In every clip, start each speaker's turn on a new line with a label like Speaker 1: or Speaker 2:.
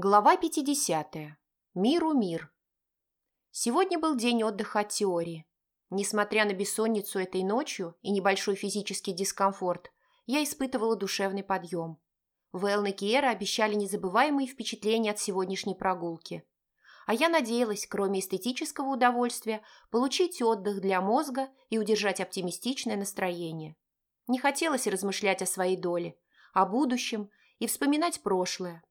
Speaker 1: Глава 50. Миру мир. Сегодня был день отдыха от теории. Несмотря на бессонницу этой ночью и небольшой физический дискомфорт, я испытывала душевный подъем. Вэлн и Киера обещали незабываемые впечатления от сегодняшней прогулки. А я надеялась, кроме эстетического удовольствия, получить отдых для мозга и удержать оптимистичное настроение. Не хотелось размышлять о своей доле, о будущем и вспоминать прошлое,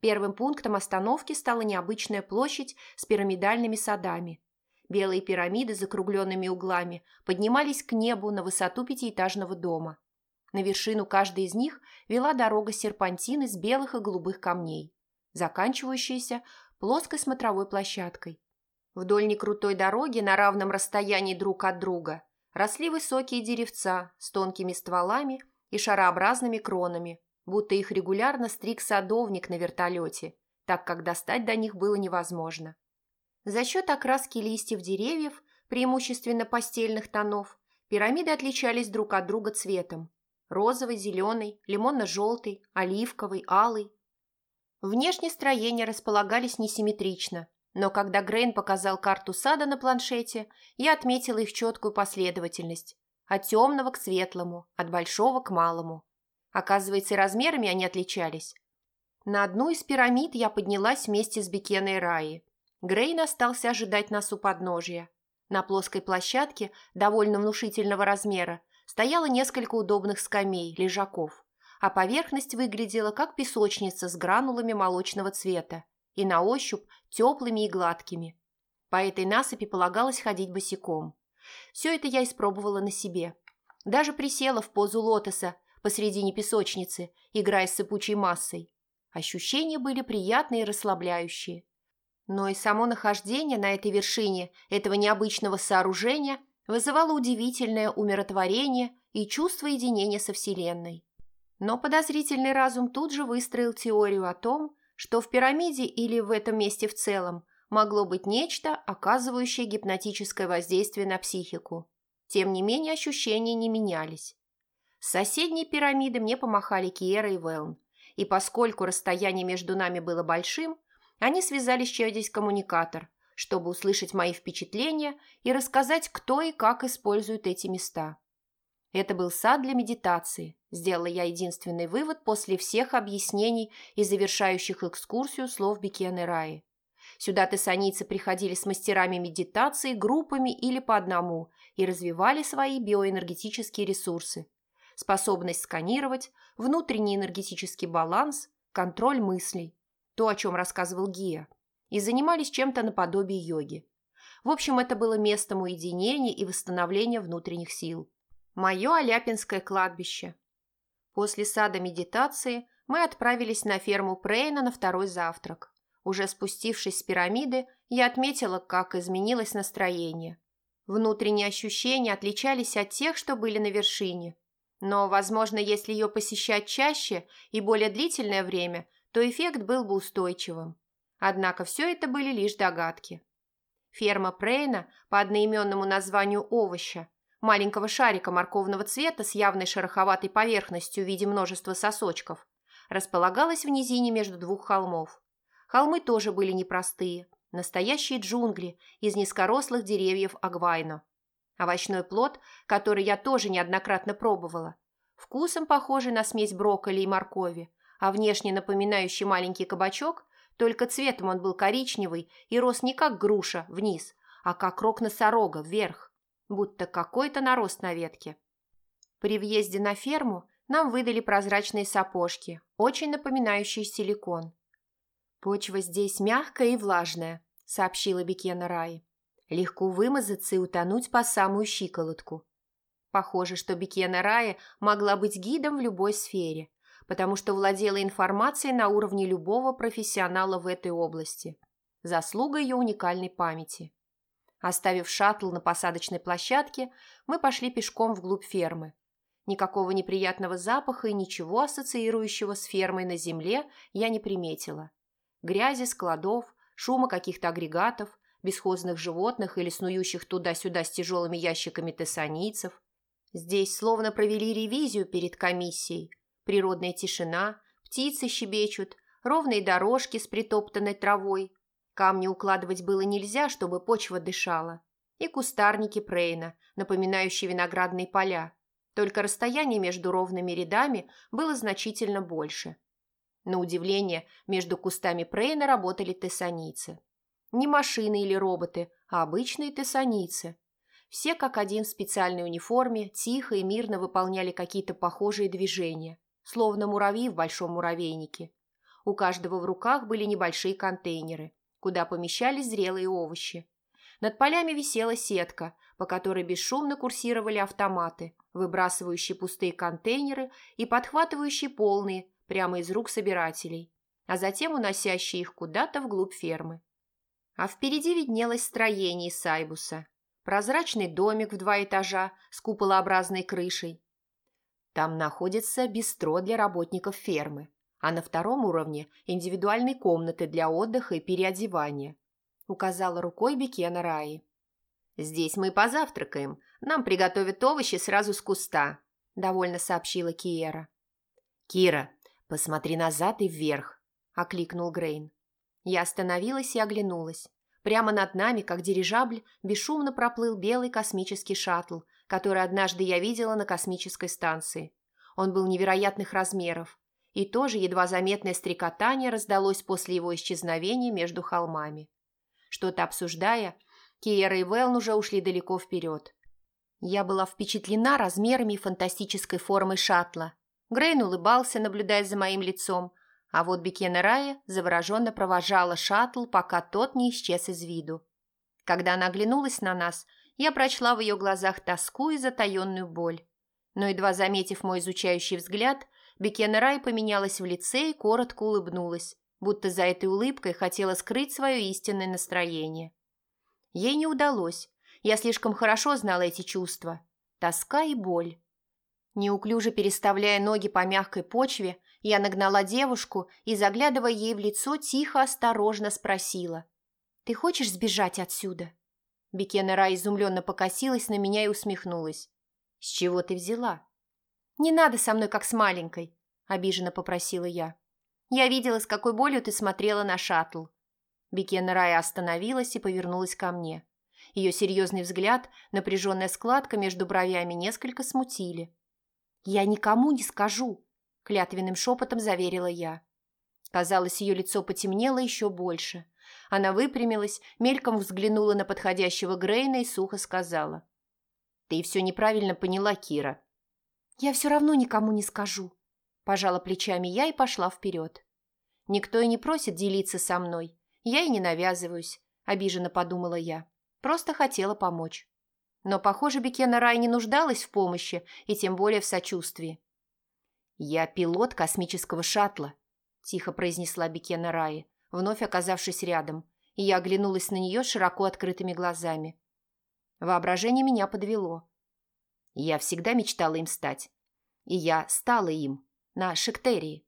Speaker 1: Первым пунктом остановки стала необычная площадь с пирамидальными садами. Белые пирамиды с закругленными углами поднимались к небу на высоту пятиэтажного дома. На вершину каждой из них вела дорога серпантин из белых и голубых камней, заканчивающаяся плоской смотровой площадкой. Вдоль некрутой дороги на равном расстоянии друг от друга росли высокие деревца с тонкими стволами и шарообразными кронами, будто их регулярно стриг садовник на вертолете, так как достать до них было невозможно. За счет окраски листьев деревьев, преимущественно постельных тонов, пирамиды отличались друг от друга цветом – розовый, зеленый, лимонно-желтый, оливковый, алый. Внешне строения располагались несимметрично, но когда Грейн показал карту сада на планшете, я отметила их четкую последовательность – от темного к светлому, от большого к малому. Оказывается, и размерами они отличались. На одну из пирамид я поднялась вместе с Бекеной Раи. Грейн остался ожидать нас у подножья. На плоской площадке, довольно внушительного размера, стояло несколько удобных скамей, лежаков, а поверхность выглядела как песочница с гранулами молочного цвета и на ощупь теплыми и гладкими. По этой насыпи полагалось ходить босиком. Все это я испробовала на себе. Даже присела в позу лотоса, посредине песочницы, играя с сыпучей массой. Ощущения были приятные и расслабляющие. Но и само нахождение на этой вершине этого необычного сооружения вызывало удивительное умиротворение и чувство единения со Вселенной. Но подозрительный разум тут же выстроил теорию о том, что в пирамиде или в этом месте в целом могло быть нечто, оказывающее гипнотическое воздействие на психику. Тем не менее ощущения не менялись. С соседней пирамиды мне помахали Киера и Велн, и поскольку расстояние между нами было большим, они связались через коммуникатор, чтобы услышать мои впечатления и рассказать, кто и как использует эти места. Это был сад для медитации, сделала я единственный вывод после всех объяснений и завершающих экскурсию слов Бекены Раи. Сюда тессаницы приходили с мастерами медитации, группами или по одному и развивали свои биоэнергетические ресурсы, способность сканировать, внутренний энергетический баланс, контроль мыслей, то, о чем рассказывал Гия, и занимались чем-то наподобие йоги. В общем, это было местом уединения и восстановления внутренних сил. Мое Аляпинское кладбище. После сада медитации мы отправились на ферму Прейна на второй завтрак. Уже спустившись с пирамиды, я отметила, как изменилось настроение. Внутренние ощущения отличались от тех, что были на вершине. Но, возможно, если ее посещать чаще и более длительное время, то эффект был бы устойчивым. Однако все это были лишь догадки. Ферма Прейна по одноименному названию овоща, маленького шарика морковного цвета с явной шероховатой поверхностью в виде множества сосочков, располагалась в низине между двух холмов. Холмы тоже были непростые, настоящие джунгли из низкорослых деревьев агвайно. Овощной плод, который я тоже неоднократно пробовала. Вкусом похожий на смесь брокколи и моркови, а внешне напоминающий маленький кабачок, только цветом он был коричневый и рос не как груша вниз, а как рог носорога вверх, будто какой-то нарост на ветке. При въезде на ферму нам выдали прозрачные сапожки, очень напоминающие силикон. «Почва здесь мягкая и влажная», — сообщила Бекена Рай. Легко вымазаться и утонуть по самую щиколотку. Похоже, что Бекена Рая могла быть гидом в любой сфере, потому что владела информацией на уровне любого профессионала в этой области. Заслуга ее уникальной памяти. Оставив шаттл на посадочной площадке, мы пошли пешком вглубь фермы. Никакого неприятного запаха и ничего ассоциирующего с фермой на земле я не приметила. Грязи складов, шума каких-то агрегатов, бесхозных животных или снующих туда-сюда с тяжелыми ящиками тессанийцев. Здесь словно провели ревизию перед комиссией. Природная тишина, птицы щебечут, ровные дорожки с притоптанной травой. Камни укладывать было нельзя, чтобы почва дышала. И кустарники Прейна, напоминающие виноградные поля. Только расстояние между ровными рядами было значительно больше. На удивление, между кустами Прейна работали тессаницы. Не машины или роботы, а обычные тессаницы. Все как один в специальной униформе тихо и мирно выполняли какие-то похожие движения, словно муравьи в большом муравейнике. У каждого в руках были небольшие контейнеры, куда помещались зрелые овощи. Над полями висела сетка, по которой бесшумно курсировали автоматы, выбрасывающие пустые контейнеры и подхватывающие полные прямо из рук собирателей, а затем уносящие их куда-то вглубь фермы. А впереди виднелось строение Сайбуса. Прозрачный домик в два этажа с куполообразной крышей. Там находится бистро для работников фермы, а на втором уровне индивидуальные комнаты для отдыха и переодевания. Указала рукой Бекена Раи. «Здесь мы позавтракаем. Нам приготовят овощи сразу с куста», – довольно сообщила Киера. «Кира, посмотри назад и вверх», – окликнул Грейн. Я остановилась и оглянулась. Прямо над нами, как дирижабль, бесшумно проплыл белый космический шаттл, который однажды я видела на космической станции. Он был невероятных размеров, и тоже едва заметное стрекотание раздалось после его исчезновения между холмами. Что-то обсуждая, Киера и Велн уже ушли далеко вперед. Я была впечатлена размерами фантастической формой шаттла. Грейн улыбался, наблюдая за моим лицом, а вот Бекена Рая завороженно провожала шаттл, пока тот не исчез из виду. Когда она оглянулась на нас, я прочла в ее глазах тоску и затаенную боль. Но, едва заметив мой изучающий взгляд, Бекена Рай поменялась в лице и коротко улыбнулась, будто за этой улыбкой хотела скрыть свое истинное настроение. Ей не удалось. Я слишком хорошо знала эти чувства. Тоска и боль. Неуклюже переставляя ноги по мягкой почве, я нагнала девушку и, заглядывая ей в лицо, тихо, осторожно спросила. «Ты хочешь сбежать отсюда?» Бекена изумленно покосилась на меня и усмехнулась. «С чего ты взяла?» «Не надо со мной, как с маленькой», – обиженно попросила я. «Я видела, с какой болью ты смотрела на шаттл». Бекена остановилась и повернулась ко мне. Ее серьезный взгляд, напряженная складка между бровями несколько смутили. «Я никому не скажу», – клятвенным шепотом заверила я. Казалось, ее лицо потемнело еще больше. Она выпрямилась, мельком взглянула на подходящего Грейна и сухо сказала. «Ты все неправильно поняла, Кира». «Я все равно никому не скажу», – пожала плечами я и пошла вперед. «Никто и не просит делиться со мной. Я и не навязываюсь», – обиженно подумала я. «Просто хотела помочь». Но, похоже, Бекена Рай не нуждалась в помощи и тем более в сочувствии. «Я пилот космического шаттла», – тихо произнесла Бекена Раи, вновь оказавшись рядом, и я оглянулась на нее широко открытыми глазами. Воображение меня подвело. Я всегда мечтала им стать. И я стала им на Шектерии.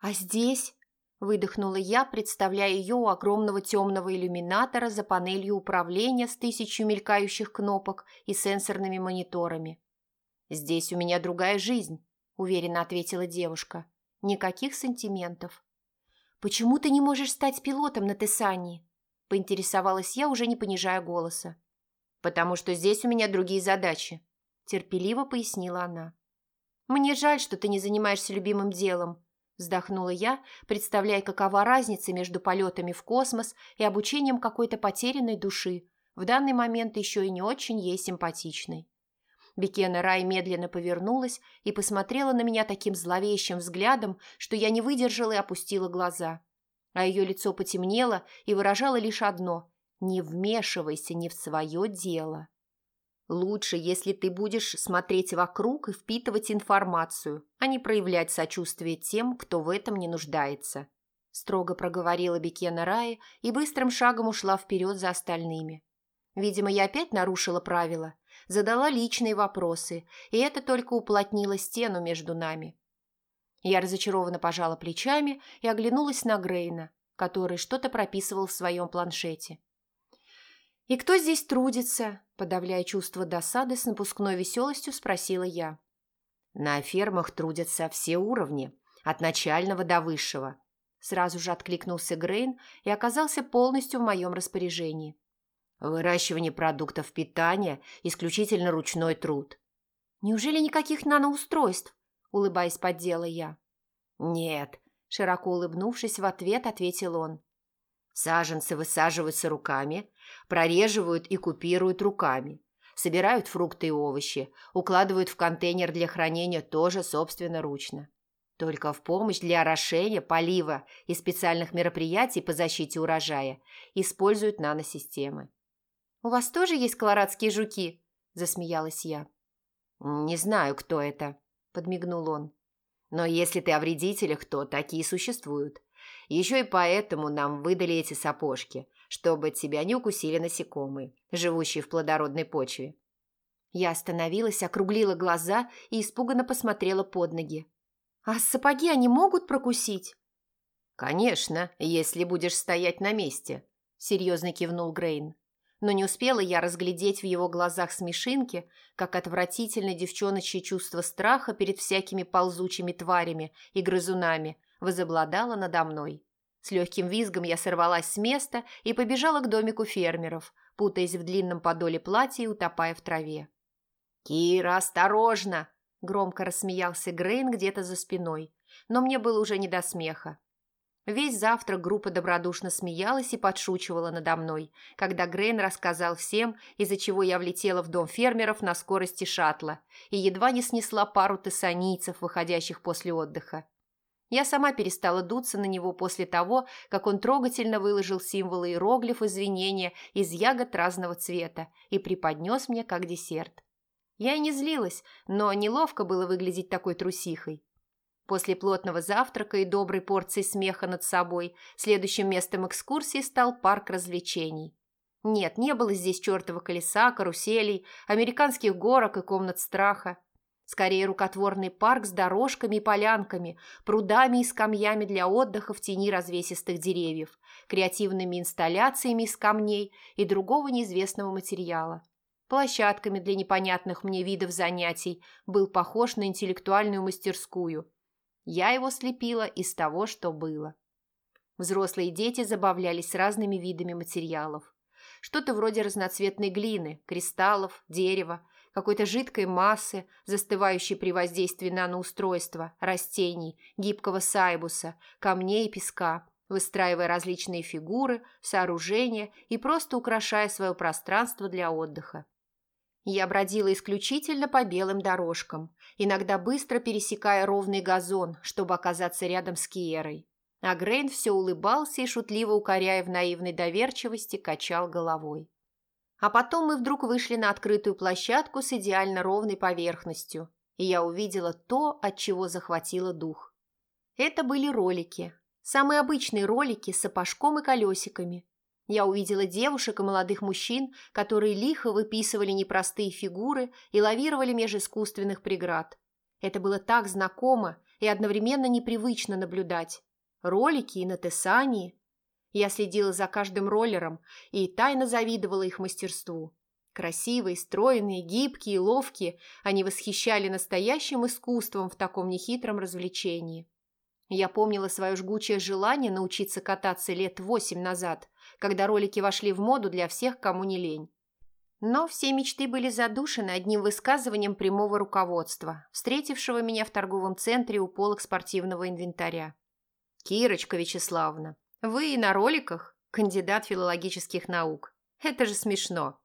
Speaker 1: «А здесь?» – выдохнула я, представляя ее у огромного темного иллюминатора за панелью управления с тысячу мелькающих кнопок и сенсорными мониторами. «Здесь у меня другая жизнь», уверенно ответила девушка. Никаких сантиментов. «Почему ты не можешь стать пилотом на Тесании?» поинтересовалась я, уже не понижая голоса. «Потому что здесь у меня другие задачи», терпеливо пояснила она. «Мне жаль, что ты не занимаешься любимым делом», вздохнула я, представляя, какова разница между полетами в космос и обучением какой-то потерянной души, в данный момент еще и не очень ей симпатичной. Бекена Рай медленно повернулась и посмотрела на меня таким зловещим взглядом, что я не выдержала и опустила глаза. А ее лицо потемнело и выражало лишь одно – «Не вмешивайся не в свое дело». Лучше, если ты будешь смотреть вокруг и впитывать информацию, а не проявлять сочувствие тем, кто в этом не нуждается. Строго проговорила Бекена Рая и быстрым шагом ушла вперед за остальными. Видимо, я опять нарушила правила, задала личные вопросы, и это только уплотнило стену между нами. Я разочарованно пожала плечами и оглянулась на Грейна, который что-то прописывал в своем планшете. «И кто здесь трудится?» – подавляя чувство досады, с напускной веселостью спросила я. «На фермах трудятся все уровни, от начального до высшего», Сразу же откликнулся Грейн и оказался полностью в моем распоряжении.
Speaker 2: Выращивание продуктов питания – исключительно ручной труд.
Speaker 1: Неужели никаких наноустройств? Улыбаясь, поддела я.
Speaker 2: Нет,
Speaker 1: широко улыбнувшись в ответ, ответил он.
Speaker 2: Саженцы высаживаются руками, прореживают и купируют руками, собирают фрукты и овощи, укладывают в контейнер для хранения тоже собственноручно. Только в помощь для орошения, полива и специальных мероприятий по защите урожая используют наносистемы.
Speaker 1: «У вас тоже есть колорадские жуки?» – засмеялась я.
Speaker 2: «Не знаю, кто это», – подмигнул он. «Но если ты о вредителях, то такие существуют. Еще и поэтому нам выдали эти сапожки, чтобы тебя не укусили насекомые, живущие в плодородной почве».
Speaker 1: Я остановилась, округлила глаза и испуганно посмотрела под ноги. «А сапоги они могут прокусить?»
Speaker 2: «Конечно, если будешь стоять на месте», – серьезно кивнул Грейн.
Speaker 1: Но не успела я разглядеть в его глазах смешинки, как отвратительное девчоночье чувство страха перед всякими ползучими тварями и грызунами возобладало надо мной. С легким визгом я сорвалась с места и побежала к домику фермеров, путаясь в длинном подоле платья и утопая в траве.
Speaker 2: «Кира, осторожно!»
Speaker 1: – громко рассмеялся Грейн где-то за спиной, но мне было уже не до смеха. Весь завтрак группа добродушно смеялась и подшучивала надо мной, когда Грейн рассказал всем, из-за чего я влетела в дом фермеров на скорости шаттла и едва не снесла пару тессанийцев, выходящих после отдыха. Я сама перестала дуться на него после того, как он трогательно выложил символы иероглиф извинения из ягод разного цвета и преподнес мне как десерт. Я и не злилась, но неловко было выглядеть такой трусихой. После плотного завтрака и доброй порции смеха над собой следующим местом экскурсии стал парк развлечений. Нет, не было здесь чертова колеса, каруселей, американских горок и комнат страха. Скорее, рукотворный парк с дорожками и полянками, прудами и скамьями для отдыха в тени развесистых деревьев, креативными инсталляциями из камней и другого неизвестного материала площадками для непонятных мне видов занятий, был похож на интеллектуальную мастерскую. Я его слепила из того, что было. Взрослые дети забавлялись разными видами материалов. Что-то вроде разноцветной глины, кристаллов, дерева, какой-то жидкой массы, застывающей при воздействии наноустройства, растений, гибкого сайбуса, камней и песка, выстраивая различные фигуры, сооружения и просто украшая свое пространство для отдыха. Я бродила исключительно по белым дорожкам, иногда быстро пересекая ровный газон, чтобы оказаться рядом с Киерой. А Грейн все улыбался и, шутливо укоряя в наивной доверчивости, качал головой. А потом мы вдруг вышли на открытую площадку с идеально ровной поверхностью, и я увидела то, от чего захватило дух. Это были ролики. Самые обычные ролики с сапожком и колесиками, я увидела девушек и молодых мужчин, которые лихо выписывали непростые фигуры и лавировали меж искусственных преград. Это было так знакомо и одновременно непривычно наблюдать. Ролики и на Тесании. Я следила за каждым роллером и тайно завидовала их мастерству. Красивые, стройные, гибкие, ловкие, они восхищали настоящим искусством в таком нехитром развлечении. Я помнила свое жгучее желание научиться кататься лет восемь назад – когда ролики вошли в моду для всех, кому не лень. Но все мечты были задушены одним высказыванием прямого руководства, встретившего меня в торговом центре у полок спортивного инвентаря. «Кирочка Вячеславовна, вы и на роликах? Кандидат филологических наук. Это же смешно!»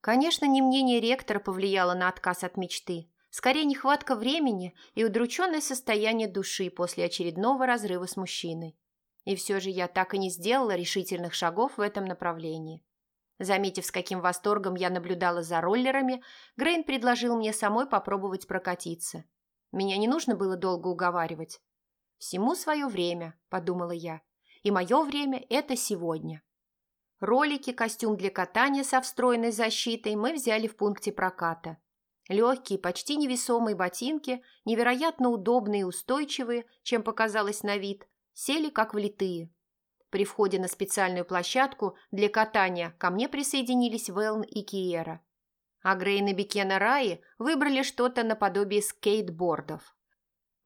Speaker 1: Конечно, не мнение ректора повлияло на отказ от мечты. Скорее, нехватка времени и удрученное состояние души после очередного разрыва с мужчиной. И все же я так и не сделала решительных шагов в этом направлении. Заметив, с каким восторгом я наблюдала за роллерами, Грейн предложил мне самой попробовать прокатиться. Меня не нужно было долго уговаривать. «Всему свое время», – подумала я, – «и мое время – это сегодня». Ролики, костюм для катания со встроенной защитой мы взяли в пункте проката. Легкие, почти невесомые ботинки, невероятно удобные и устойчивые, чем показалось на вид, сели как влитые. При входе на специальную площадку для катания ко мне присоединились Велн и Киера. А Грейн и Бекена Раи выбрали что-то наподобие скейтбордов.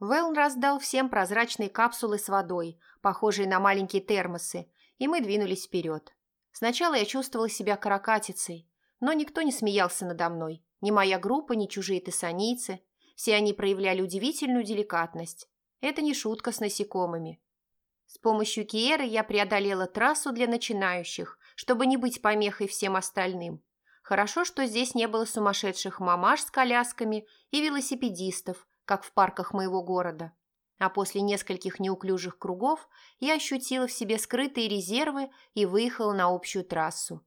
Speaker 1: Вэлн раздал всем прозрачные капсулы с водой, похожие на маленькие термосы, и мы двинулись вперед. Сначала я чувствовала себя каракатицей, но никто не смеялся надо мной. Ни моя группа, ни чужие тессанийцы. Все они проявляли удивительную деликатность. Это не шутка с насекомыми. С помощью Киеры я преодолела трассу для начинающих, чтобы не быть помехой всем остальным. Хорошо, что здесь не было сумасшедших мамаш с колясками и велосипедистов, как в парках моего города. А после нескольких неуклюжих кругов я ощутила в себе скрытые резервы и выехала на общую трассу.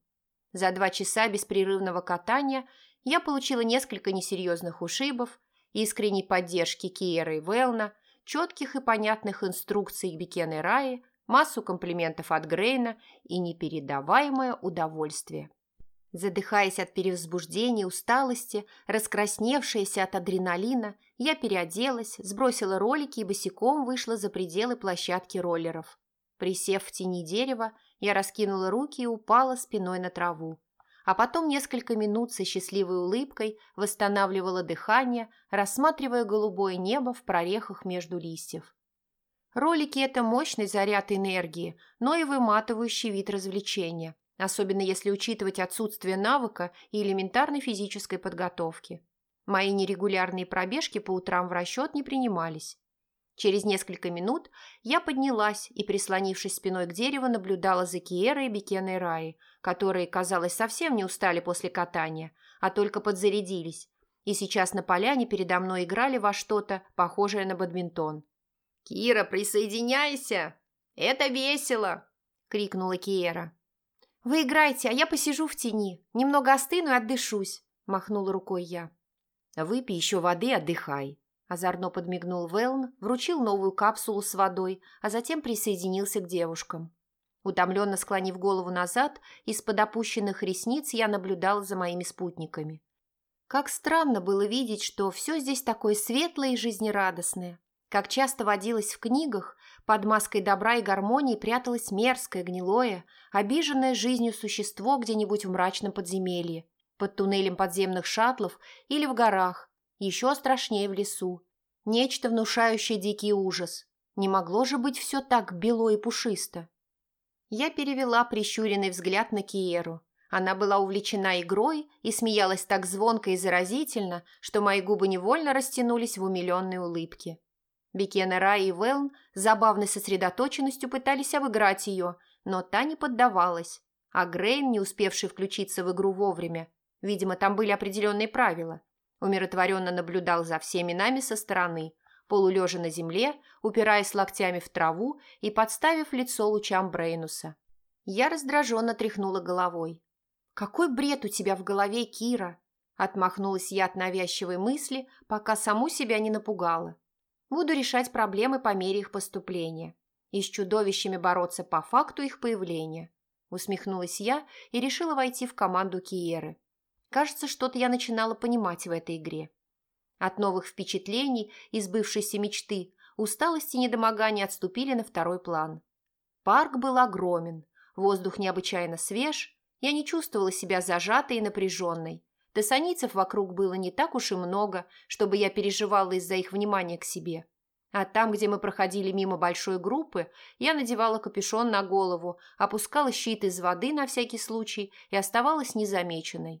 Speaker 1: За два часа беспрерывного катания я получила несколько несерьезных ушибов, искренней поддержки Киера и Велна, четких и понятных инструкций Бекены Раи, массу комплиментов от Грейна и непередаваемое удовольствие. Задыхаясь от перевозбуждения, усталости, раскрасневшаяся от адреналина, я переоделась, сбросила ролики и босиком вышла за пределы площадки роллеров. Присев в тени дерева, я раскинула руки и упала спиной на траву. А потом несколько минут со счастливой улыбкой восстанавливала дыхание, рассматривая голубое небо в прорехах между листьев. Ролики – это мощный заряд энергии, но и выматывающий вид развлечения – особенно если учитывать отсутствие навыка и элементарной физической подготовки. Мои нерегулярные пробежки по утрам в расчет не принимались. Через несколько минут я поднялась и, прислонившись спиной к дереву, наблюдала за Киерой и Бекеной Раи, которые, казалось, совсем не устали после катания, а только подзарядились, и сейчас на поляне передо мной играли во что-то, похожее на бадминтон. «Кира, присоединяйся! Это весело!» – крикнула Киера. «Вы играйте, а я посижу в тени. Немного остыну и отдышусь», – махнула рукой я.
Speaker 2: «Выпей еще воды отдыхай», – озорно подмигнул Велн, вручил новую капсулу с водой, а затем присоединился к девушкам. Утомленно склонив голову назад, из-под опущенных ресниц я наблюдала за моими спутниками. Как странно было видеть, что все здесь такое светлое и жизнерадостное. Как часто водилось в книгах, под маской добра и гармонии пряталось мерзкое, гнилое, обиженное жизнью существо где-нибудь в мрачном подземелье, под туннелем подземных шаттлов или в горах, еще страшнее в лесу. Нечто, внушающее дикий ужас. Не могло же быть все так бело и пушисто. Я перевела прищуренный взгляд на Киеру. Она была увлечена игрой и смеялась так звонко и заразительно, что мои губы невольно растянулись в умиленной улыбке. Бекена Рай и Велн забавной сосредоточенностью пытались обыграть ее, но та не поддавалась. А Грейн, не успевший включиться в игру вовремя, видимо, там были определенные правила, умиротворенно наблюдал за всеми нами со стороны, полулежа на земле, упираясь локтями в траву и подставив лицо лучам Брейнуса. Я раздраженно тряхнула головой. «Какой бред у тебя в голове, Кира!» Отмахнулась я от навязчивой мысли, пока саму себя не напугала. Буду решать проблемы по мере их поступления и с чудовищами бороться по факту их появления. Усмехнулась я и решила войти в команду Киеры. Кажется, что-то я начинала понимать в этой игре. От новых впечатлений и сбывшейся мечты усталость и недомогание отступили на второй план. Парк был огромен, воздух необычайно свеж, я не чувствовала себя зажатой и напряженной, Тессаницев вокруг было не так уж и много, чтобы я переживала из-за их внимания к себе. А там, где мы проходили мимо большой группы, я надевала капюшон на голову, опускала щит из воды на всякий случай и оставалась незамеченной.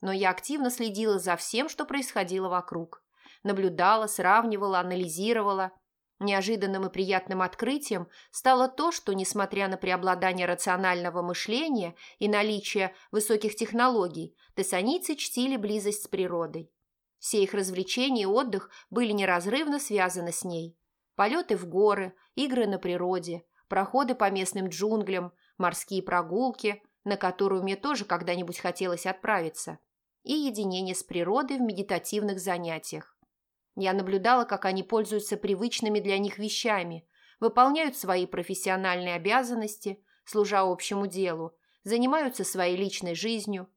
Speaker 2: Но я активно следила за всем, что происходило вокруг. Наблюдала, сравнивала, анализировала, Неожиданным и приятным открытием стало то, что, несмотря на преобладание рационального мышления и наличие высоких технологий, тессанийцы чтили близость с природой. Все их развлечения и отдых были неразрывно связаны с ней. Полеты в горы, игры на природе, проходы по местным джунглям, морские прогулки, на которую мне тоже когда-нибудь хотелось отправиться, и единение с природой в медитативных занятиях. Я наблюдала, как они пользуются привычными для них вещами, выполняют свои профессиональные обязанности, служа общему делу, занимаются своей личной жизнью,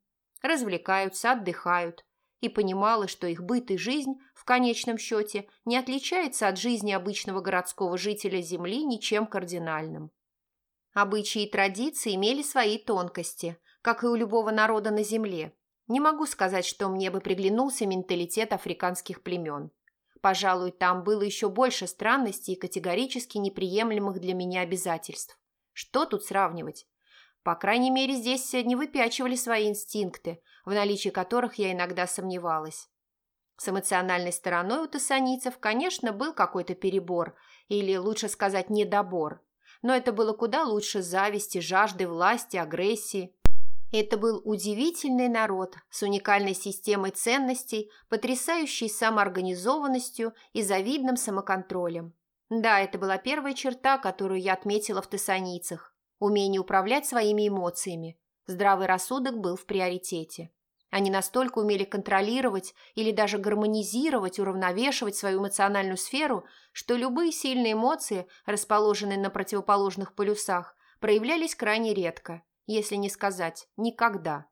Speaker 2: развлекаются, отдыхают, и понимала, что их быт и жизнь в конечном счете не отличается от жизни обычного городского жителя Земли ничем кардинальным. Обычаи и традиции имели свои тонкости, как и у любого народа на Земле. Не могу сказать, что мне бы приглянулся менталитет африканских племен.
Speaker 1: Пожалуй, там было еще больше странностей и категорически неприемлемых для меня обязательств. Что тут сравнивать? По крайней мере, здесь не выпячивали свои инстинкты, в наличии которых я иногда сомневалась. С эмоциональной стороной у тессанийцев, конечно, был какой-то перебор, или, лучше сказать, недобор. Но это было куда лучше зависти, жажды власти, агрессии. Это был удивительный народ с уникальной системой ценностей, потрясающей самоорганизованностью и завидным самоконтролем. Да, это была первая черта, которую я отметила в тессанийцах – умение управлять своими эмоциями. Здравый рассудок был в приоритете. Они настолько умели контролировать или даже гармонизировать, уравновешивать свою эмоциональную сферу, что любые сильные эмоции, расположенные на противоположных полюсах, проявлялись крайне редко – если не сказать «никогда».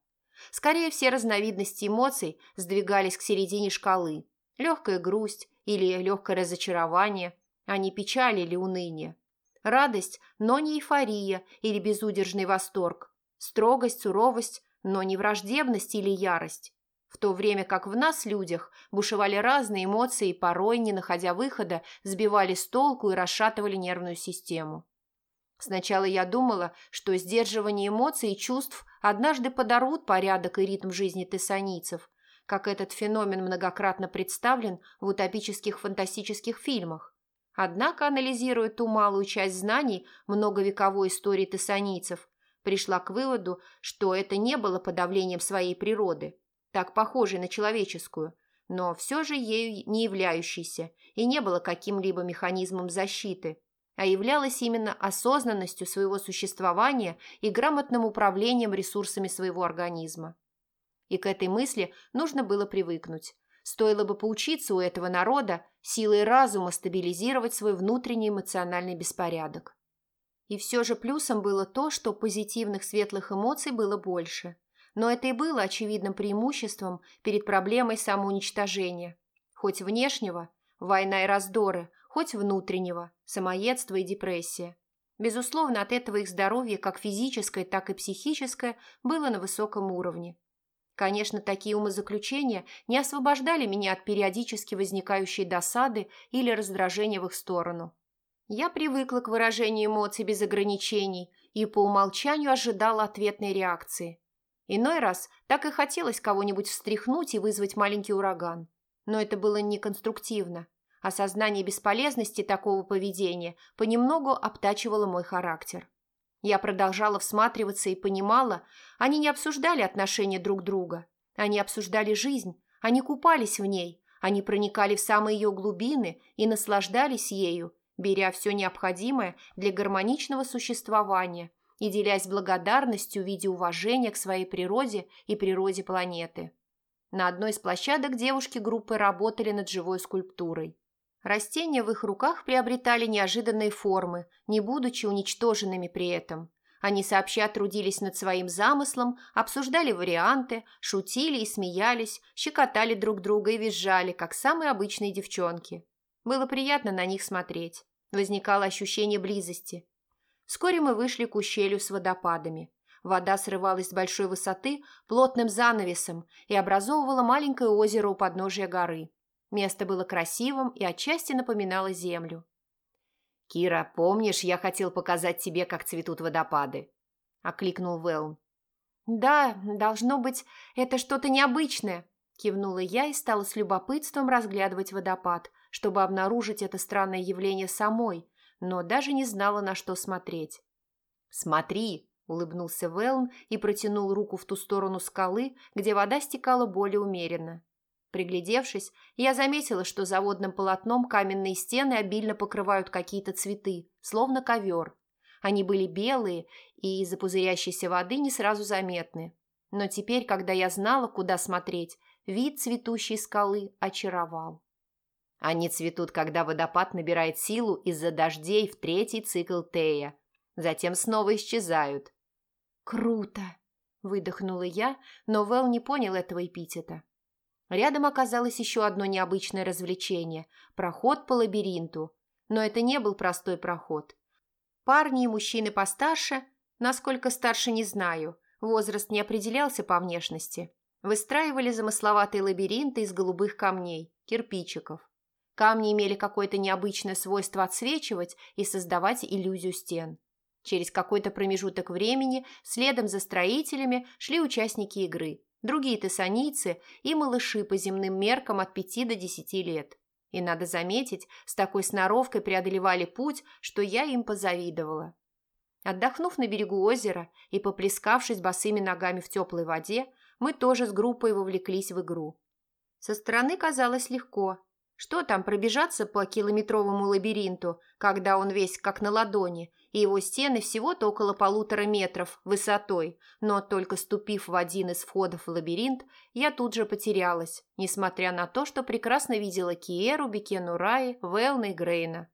Speaker 1: Скорее, все разновидности эмоций сдвигались к середине шкалы. Легкая грусть или легкое разочарование, а не печаль или уныние. Радость, но не эйфория или безудержный восторг. Строгость, суровость, но не враждебность или ярость. В то время как в нас, людях, бушевали разные эмоции и порой, не находя выхода, сбивали с толку и расшатывали нервную систему. Сначала я думала, что сдерживание эмоций и чувств однажды подарут порядок и ритм жизни тессанийцев, как этот феномен многократно представлен в утопических фантастических фильмах. Однако, анализируя ту малую часть знаний многовековой истории тессанийцев, пришла к выводу, что это не было подавлением своей природы, так похожей на человеческую, но все же ею не являющейся и не было каким-либо механизмом защиты – а являлась именно осознанностью своего существования и грамотным управлением ресурсами своего организма. И к этой мысли нужно было привыкнуть. Стоило бы поучиться у этого народа силой разума стабилизировать свой внутренний эмоциональный беспорядок. И все же плюсом было то, что позитивных светлых эмоций было больше. Но это и было очевидным преимуществом перед проблемой самоуничтожения. Хоть внешнего – война и раздоры – хоть внутреннего, самоедство и депрессия. Безусловно, от этого их здоровье, как физическое, так и психическое, было на высоком уровне. Конечно, такие умозаключения не освобождали меня от периодически возникающей досады или раздражения в их сторону. Я привыкла к выражению эмоций без ограничений и по умолчанию ожидала ответной реакции. Иной раз так и хотелось кого-нибудь встряхнуть и вызвать маленький ураган. Но это было неконструктивно. Осознание бесполезности такого поведения понемногу обтачивало мой характер. Я продолжала всматриваться и понимала, они не обсуждали отношения друг друга. Они обсуждали жизнь, они купались в ней, они проникали в самые ее глубины и наслаждались ею, беря все необходимое для гармоничного существования и делясь благодарностью в виде уважения к своей природе и природе планеты. На одной из площадок девушки группы работали над живой скульптурой. Растения в их руках приобретали неожиданные формы, не будучи уничтоженными при этом. Они сообща трудились над своим замыслом, обсуждали варианты, шутили и смеялись, щекотали друг друга и визжали, как самые обычные девчонки. Было приятно на них смотреть. Возникало ощущение близости. Вскоре мы вышли к ущелью с водопадами. Вода срывалась с большой высоты плотным занавесом и образовывала маленькое озеро у подножия горы. Место было красивым и отчасти напоминало землю. «Кира, помнишь, я хотел показать тебе, как цветут водопады?» – окликнул Вэлн. «Да, должно быть, это что-то необычное», – кивнула я и стала с любопытством разглядывать водопад, чтобы обнаружить это странное явление самой, но даже не знала, на что смотреть. «Смотри!» – улыбнулся Вэлн и протянул руку в ту сторону скалы, где вода стекала более умеренно. Приглядевшись, я заметила, что заводным полотном каменные стены обильно покрывают какие-то цветы, словно ковер. Они были белые и из-за пузырящейся воды не сразу заметны. Но теперь, когда я знала, куда смотреть, вид цветущей скалы очаровал. Они цветут, когда водопад набирает силу из-за дождей в третий цикл Тея. Затем снова исчезают. «Круто!» – выдохнула я, но Вэл не понял этого эпитета. Рядом оказалось еще одно необычное развлечение – проход по лабиринту. Но это не был простой проход. Парни и мужчины постарше, насколько старше не знаю, возраст не определялся по внешности, выстраивали замысловатые лабиринты из голубых камней, кирпичиков. Камни имели какое-то необычное свойство отсвечивать и создавать иллюзию стен. Через какой-то промежуток времени следом за строителями шли участники игры, другие тессанийцы и малыши по земным меркам от пяти до десяти лет. И, надо заметить, с такой сноровкой преодолевали путь, что я им позавидовала. Отдохнув на берегу озера и поплескавшись босыми ногами в теплой воде, мы тоже с группой вовлеклись в игру. Со стороны казалось легко. Что там пробежаться по километровому лабиринту, когда он весь как на ладони, и его стены всего-то около полутора метров высотой, но только ступив в один из входов в лабиринт, я тут же потерялась, несмотря на то, что прекрасно видела Киеру, Бекену Раи, Велна и Грейна.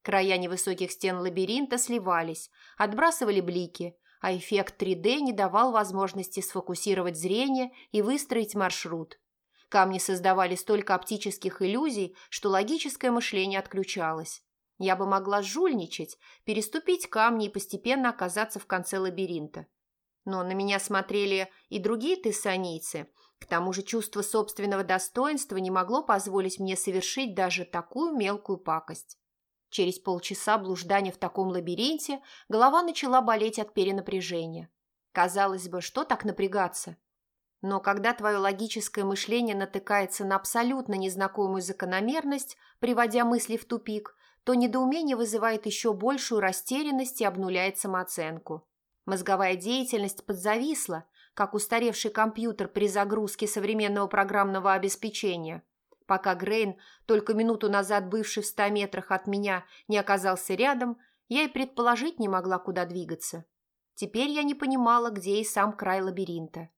Speaker 1: Края невысоких стен лабиринта сливались, отбрасывали блики, а эффект 3D не давал возможности сфокусировать зрение и выстроить маршрут. Камни создавали столько оптических иллюзий, что логическое мышление отключалось. Я бы могла жульничать, переступить камни и постепенно оказаться в конце лабиринта. Но на меня смотрели и другие тессанийцы. К тому же чувство собственного достоинства не могло позволить мне совершить даже такую мелкую пакость. Через полчаса блуждания в таком лабиринте голова начала болеть от перенапряжения. Казалось бы, что так напрягаться? Но когда твое логическое мышление натыкается на абсолютно незнакомую закономерность, приводя мысли в тупик, то недоумение вызывает еще большую растерянность и обнуляет самооценку. Мозговая деятельность подзависла, как устаревший компьютер при загрузке современного программного обеспечения – Пока Грейн, только минуту назад бывший в ста метрах от меня, не оказался рядом, я и предположить не могла, куда двигаться. Теперь я не понимала, где и сам край лабиринта.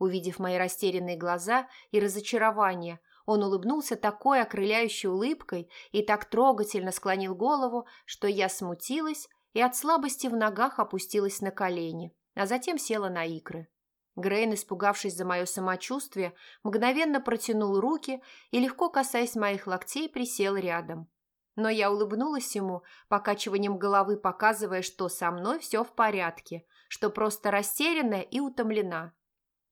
Speaker 1: Увидев мои растерянные глаза и разочарование, он улыбнулся такой окрыляющей улыбкой и так трогательно склонил голову, что я смутилась и от слабости в ногах опустилась на колени, а затем села на икры. Грейн, испугавшись за мое самочувствие, мгновенно протянул руки и, легко касаясь моих локтей, присел рядом. Но я улыбнулась ему, покачиванием головы показывая, что со мной все в порядке, что просто растерянная и утомлена.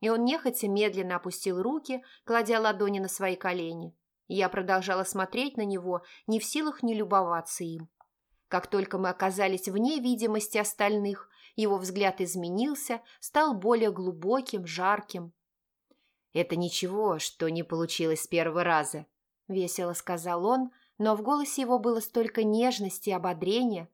Speaker 1: И он нехотя медленно опустил руки, кладя ладони на свои колени. Я продолжала смотреть на него, не в силах не любоваться им. Как только мы оказались вне видимости остальных, его взгляд изменился, стал более глубоким, жарким. «Это ничего, что не получилось с первого раза», — весело сказал он, но в голосе его было столько нежности и ободрения.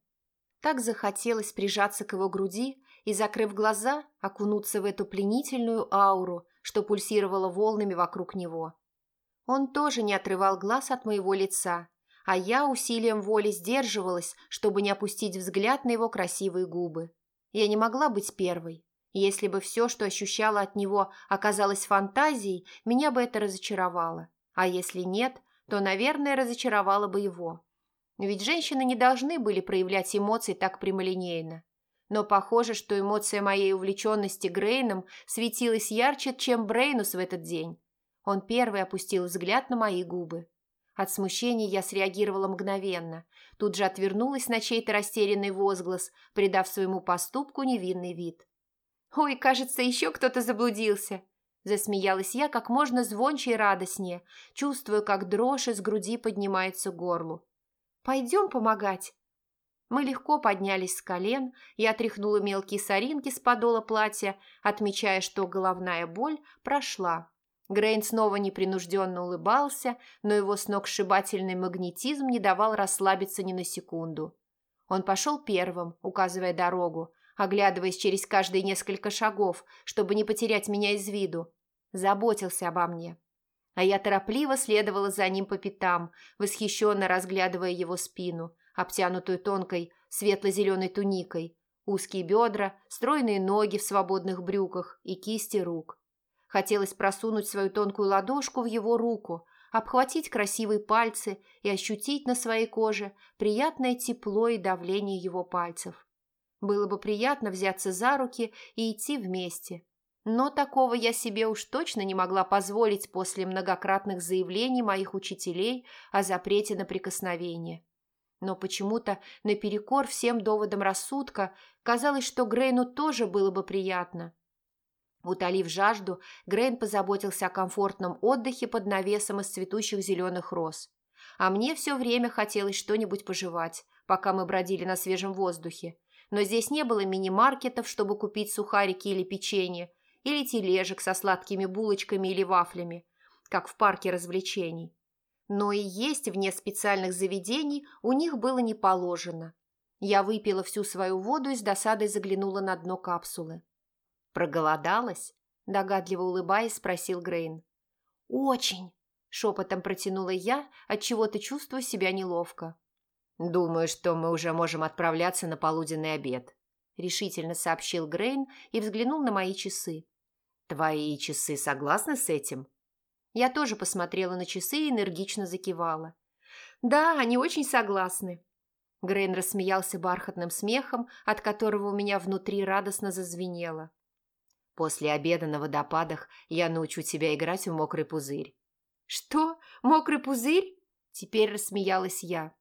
Speaker 1: Так захотелось прижаться к его груди и, закрыв глаза, окунуться в эту пленительную ауру, что пульсировала волнами вокруг него. Он тоже не отрывал глаз от моего лица, а я усилием воли сдерживалась, чтобы не опустить взгляд на его красивые губы. Я не могла быть первой. Если бы все, что ощущала от него, оказалось фантазией, меня бы это разочаровало. А если нет, то, наверное, разочаровало бы его. Ведь женщины не должны были проявлять эмоции так прямолинейно. Но похоже, что эмоция моей увлеченности Грейном светилась ярче, чем Брейнус в этот день. Он первый опустил взгляд на мои губы. От смущения я среагировала мгновенно, тут же отвернулась на чей-то растерянный возглас, придав своему поступку невинный вид. «Ой, кажется, еще кто-то заблудился!» Засмеялась я как можно звонче и радостнее, чувствуя, как дрожь из груди поднимается к горлу. «Пойдем помогать!» Мы легко поднялись с колен, я отряхнула мелкие соринки с подола платья, отмечая, что головная боль прошла, Грейн снова непринужденно улыбался, но его сногсшибательный магнетизм не давал расслабиться ни на секунду. Он пошел первым, указывая дорогу, оглядываясь через каждые несколько шагов, чтобы не потерять меня из виду. Заботился обо мне. А я торопливо следовала за ним по пятам, восхищенно разглядывая его спину, обтянутую тонкой светло-зеленой туникой, узкие бедра, стройные ноги в свободных брюках и кисти рук. Хотелось просунуть свою тонкую ладошку в его руку, обхватить красивые пальцы и ощутить на своей коже приятное тепло и давление его пальцев. Было бы приятно взяться за руки и идти вместе. Но такого я себе уж точно не могла позволить после многократных заявлений моих учителей о запрете на прикосновение. Но почему-то, наперекор всем доводам рассудка, казалось, что Грейну тоже было бы приятно – Утолив жажду, Грейн позаботился о комфортном отдыхе под навесом из цветущих зеленых роз. А мне все время хотелось что-нибудь пожевать, пока мы бродили на свежем воздухе. Но здесь не было мини-маркетов, чтобы купить сухарики или печенье, или тележек со сладкими булочками или вафлями, как в парке развлечений. Но и есть вне специальных заведений у них было не положено. Я выпила всю свою воду и с досадой заглянула на дно капсулы. «Проголодалась?» – догадливо улыбаясь, спросил Грейн. «Очень!» – шепотом протянула я, отчего-то чувствую себя неловко.
Speaker 2: «Думаю, что мы уже можем отправляться на полуденный обед», – решительно сообщил Грейн и взглянул на мои часы. «Твои часы согласны с этим?»
Speaker 1: Я тоже посмотрела на часы и энергично закивала. «Да, они очень согласны». Грейн рассмеялся бархатным смехом, от которого у меня внутри радостно зазвенело.
Speaker 2: «После обеда на водопадах я научу тебя играть в мокрый пузырь».
Speaker 1: «Что? Мокрый пузырь?» Теперь рассмеялась я.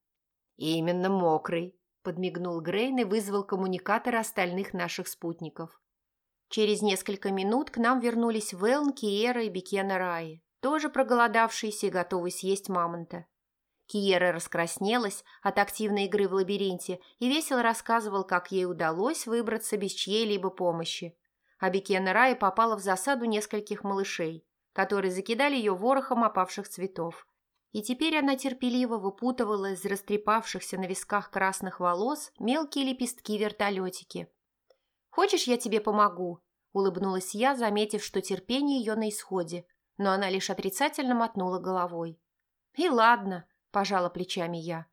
Speaker 2: «Именно мокрый», – подмигнул Грейн и вызвал коммуникатор остальных наших спутников.
Speaker 1: Через несколько минут к нам вернулись Вэлн, Киера и Бекена Раи тоже проголодавшийся и готовый съесть мамонта. Киера раскраснелась от активной игры в лабиринте и весело рассказывал, как ей удалось выбраться без чьей-либо помощи. А Бекена Рая попала в засаду нескольких малышей, которые закидали ее ворохом опавших цветов. И теперь она терпеливо выпутывала из растрепавшихся на висках красных волос мелкие лепестки-вертолетики. «Хочешь, я тебе помогу?» – улыбнулась я, заметив, что терпение ее на исходе, но она лишь отрицательно мотнула головой. «И ладно», – пожала плечами я.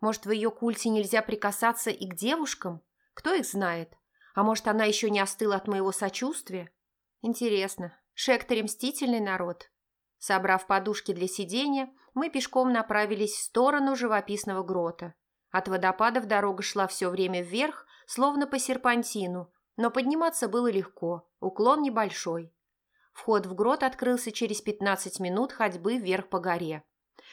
Speaker 1: «Может, в ее культе нельзя прикасаться и к девушкам? Кто их знает? А может, она еще не остыла от моего сочувствия? Интересно, Шектори мстительный народ?» Собрав подушки для сидения, мы пешком направились в сторону живописного грота. От водопадов дорога шла все время вверх, словно по серпантину, но подниматься было легко, уклон небольшой. Вход в грот открылся через 15 минут ходьбы вверх по горе.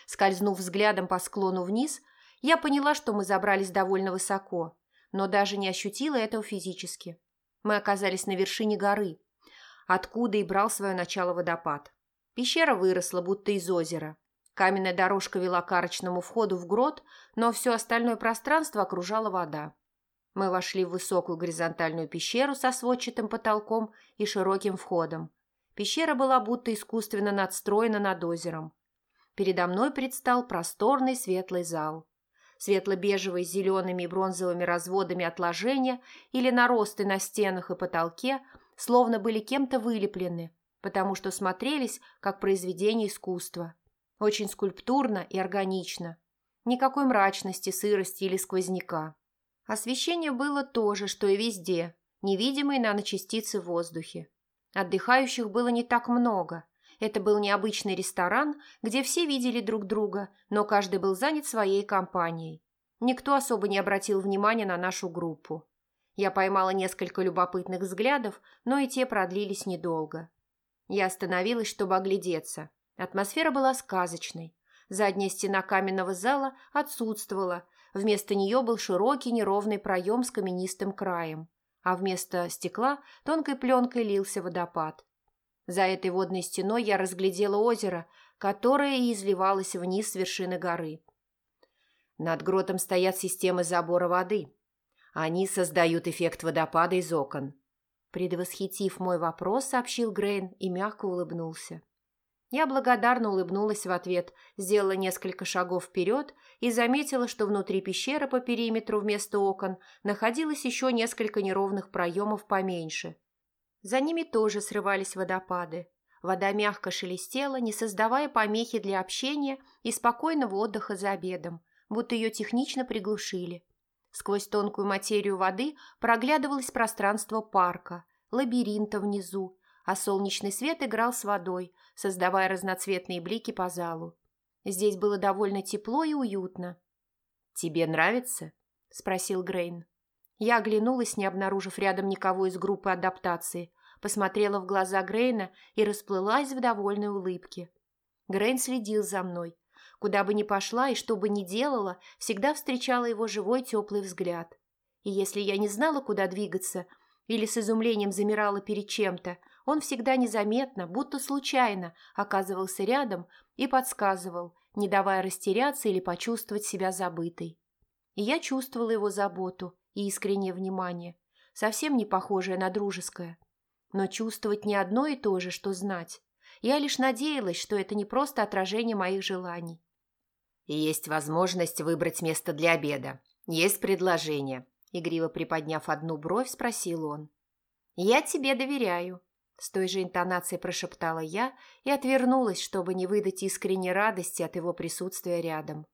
Speaker 1: Скользнув взглядом по склону вниз, я поняла, что мы забрались довольно высоко, но даже не ощутила этого физически. Мы оказались на вершине горы, откуда и брал свое начало водопад. Пещера выросла, будто из озера. Каменная дорожка вела к арочному входу в грот, но все остальное пространство окружала вода. Мы вошли в высокую горизонтальную пещеру со сводчатым потолком и широким входом, Пещера была будто искусственно надстроена над озером. Передо мной предстал просторный светлый зал. Светло-бежевые с зелеными и бронзовыми разводами отложения или наросты на стенах и потолке словно были кем-то вылеплены, потому что смотрелись как произведение искусства. Очень скульптурно и органично. Никакой мрачности, сырости или сквозняка. Освещение было то же, что и везде, невидимые наночастицы в воздухе. Отдыхающих было не так много. Это был необычный ресторан, где все видели друг друга, но каждый был занят своей компанией. Никто особо не обратил внимания на нашу группу. Я поймала несколько любопытных взглядов, но и те продлились недолго. Я остановилась, чтобы оглядеться. Атмосфера была сказочной. Задняя стена каменного зала отсутствовала. Вместо нее был широкий неровный проем с каменистым краем а вместо стекла тонкой пленкой лился водопад. За этой водной стеной я разглядела озеро, которое и изливалось вниз с вершины горы. Над гротом стоят системы забора воды. Они создают эффект водопада из окон. Предвосхитив мой вопрос, сообщил Грейн и мягко улыбнулся. Я благодарно улыбнулась в ответ, сделала несколько шагов вперед и заметила, что внутри пещеры по периметру вместо окон находилось еще несколько неровных проемов поменьше. За ними тоже срывались водопады. Вода мягко шелестела, не создавая помехи для общения и спокойного отдыха за обедом, будто ее технично приглушили. Сквозь тонкую материю воды проглядывалось пространство парка, лабиринта внизу, а солнечный свет играл с водой, создавая разноцветные блики по залу. Здесь было довольно тепло и уютно. «Тебе нравится?» – спросил Грейн. Я оглянулась, не обнаружив рядом никого из группы адаптации, посмотрела в глаза Грейна и расплылась в довольной улыбке. Грейн следил за мной. Куда бы ни пошла и что бы ни делала, всегда встречала его живой теплый взгляд. И если я не знала, куда двигаться, или с изумлением замирала перед чем-то, он всегда незаметно, будто случайно, оказывался рядом и подсказывал, не давая растеряться или почувствовать себя забытой. И я чувствовала его заботу и искреннее внимание, совсем не похожее на дружеское. Но чувствовать не одно и то же, что знать. Я лишь надеялась, что это не просто отражение моих желаний.
Speaker 2: «Есть возможность выбрать место для обеда. Есть предложение», – игриво приподняв одну бровь, спросил он.
Speaker 1: «Я тебе доверяю», – с той же интонацией прошептала я и отвернулась, чтобы не выдать искренней радости от его присутствия рядом.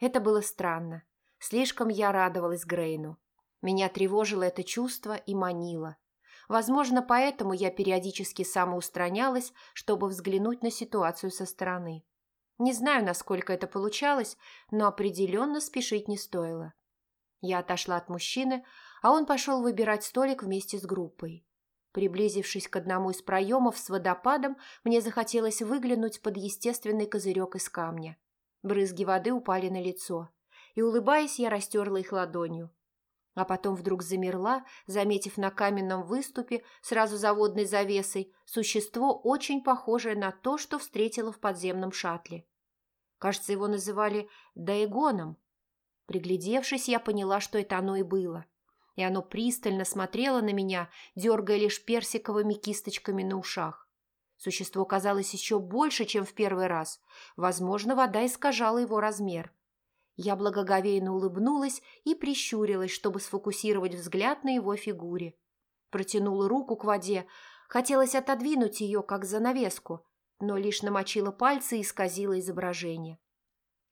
Speaker 1: Это было странно. Слишком я радовалась Грейну. Меня тревожило это чувство и манило. Возможно, поэтому я периодически самоустранялась, чтобы взглянуть на ситуацию со стороны. Не знаю, насколько это получалось, но определенно спешить не стоило. Я отошла от мужчины, а он пошел выбирать столик вместе с группой. Приблизившись к одному из проемов с водопадом, мне захотелось выглянуть под естественный козырек из камня. Брызги воды упали на лицо, и, улыбаясь, я растерла их ладонью а потом вдруг замерла, заметив на каменном выступе, сразу за водной завесой, существо, очень похожее на то, что встретила в подземном шаттле. Кажется, его называли Дайгоном. Приглядевшись, я поняла, что это оно и было. И оно пристально смотрело на меня, дергая лишь персиковыми кисточками на ушах. Существо казалось еще больше, чем в первый раз. Возможно, вода искажала его размер. Я благоговейно улыбнулась и прищурилась, чтобы сфокусировать взгляд на его фигуре. Протянула руку к воде, хотелось отодвинуть ее, как занавеску, но лишь намочила пальцы и исказила изображение.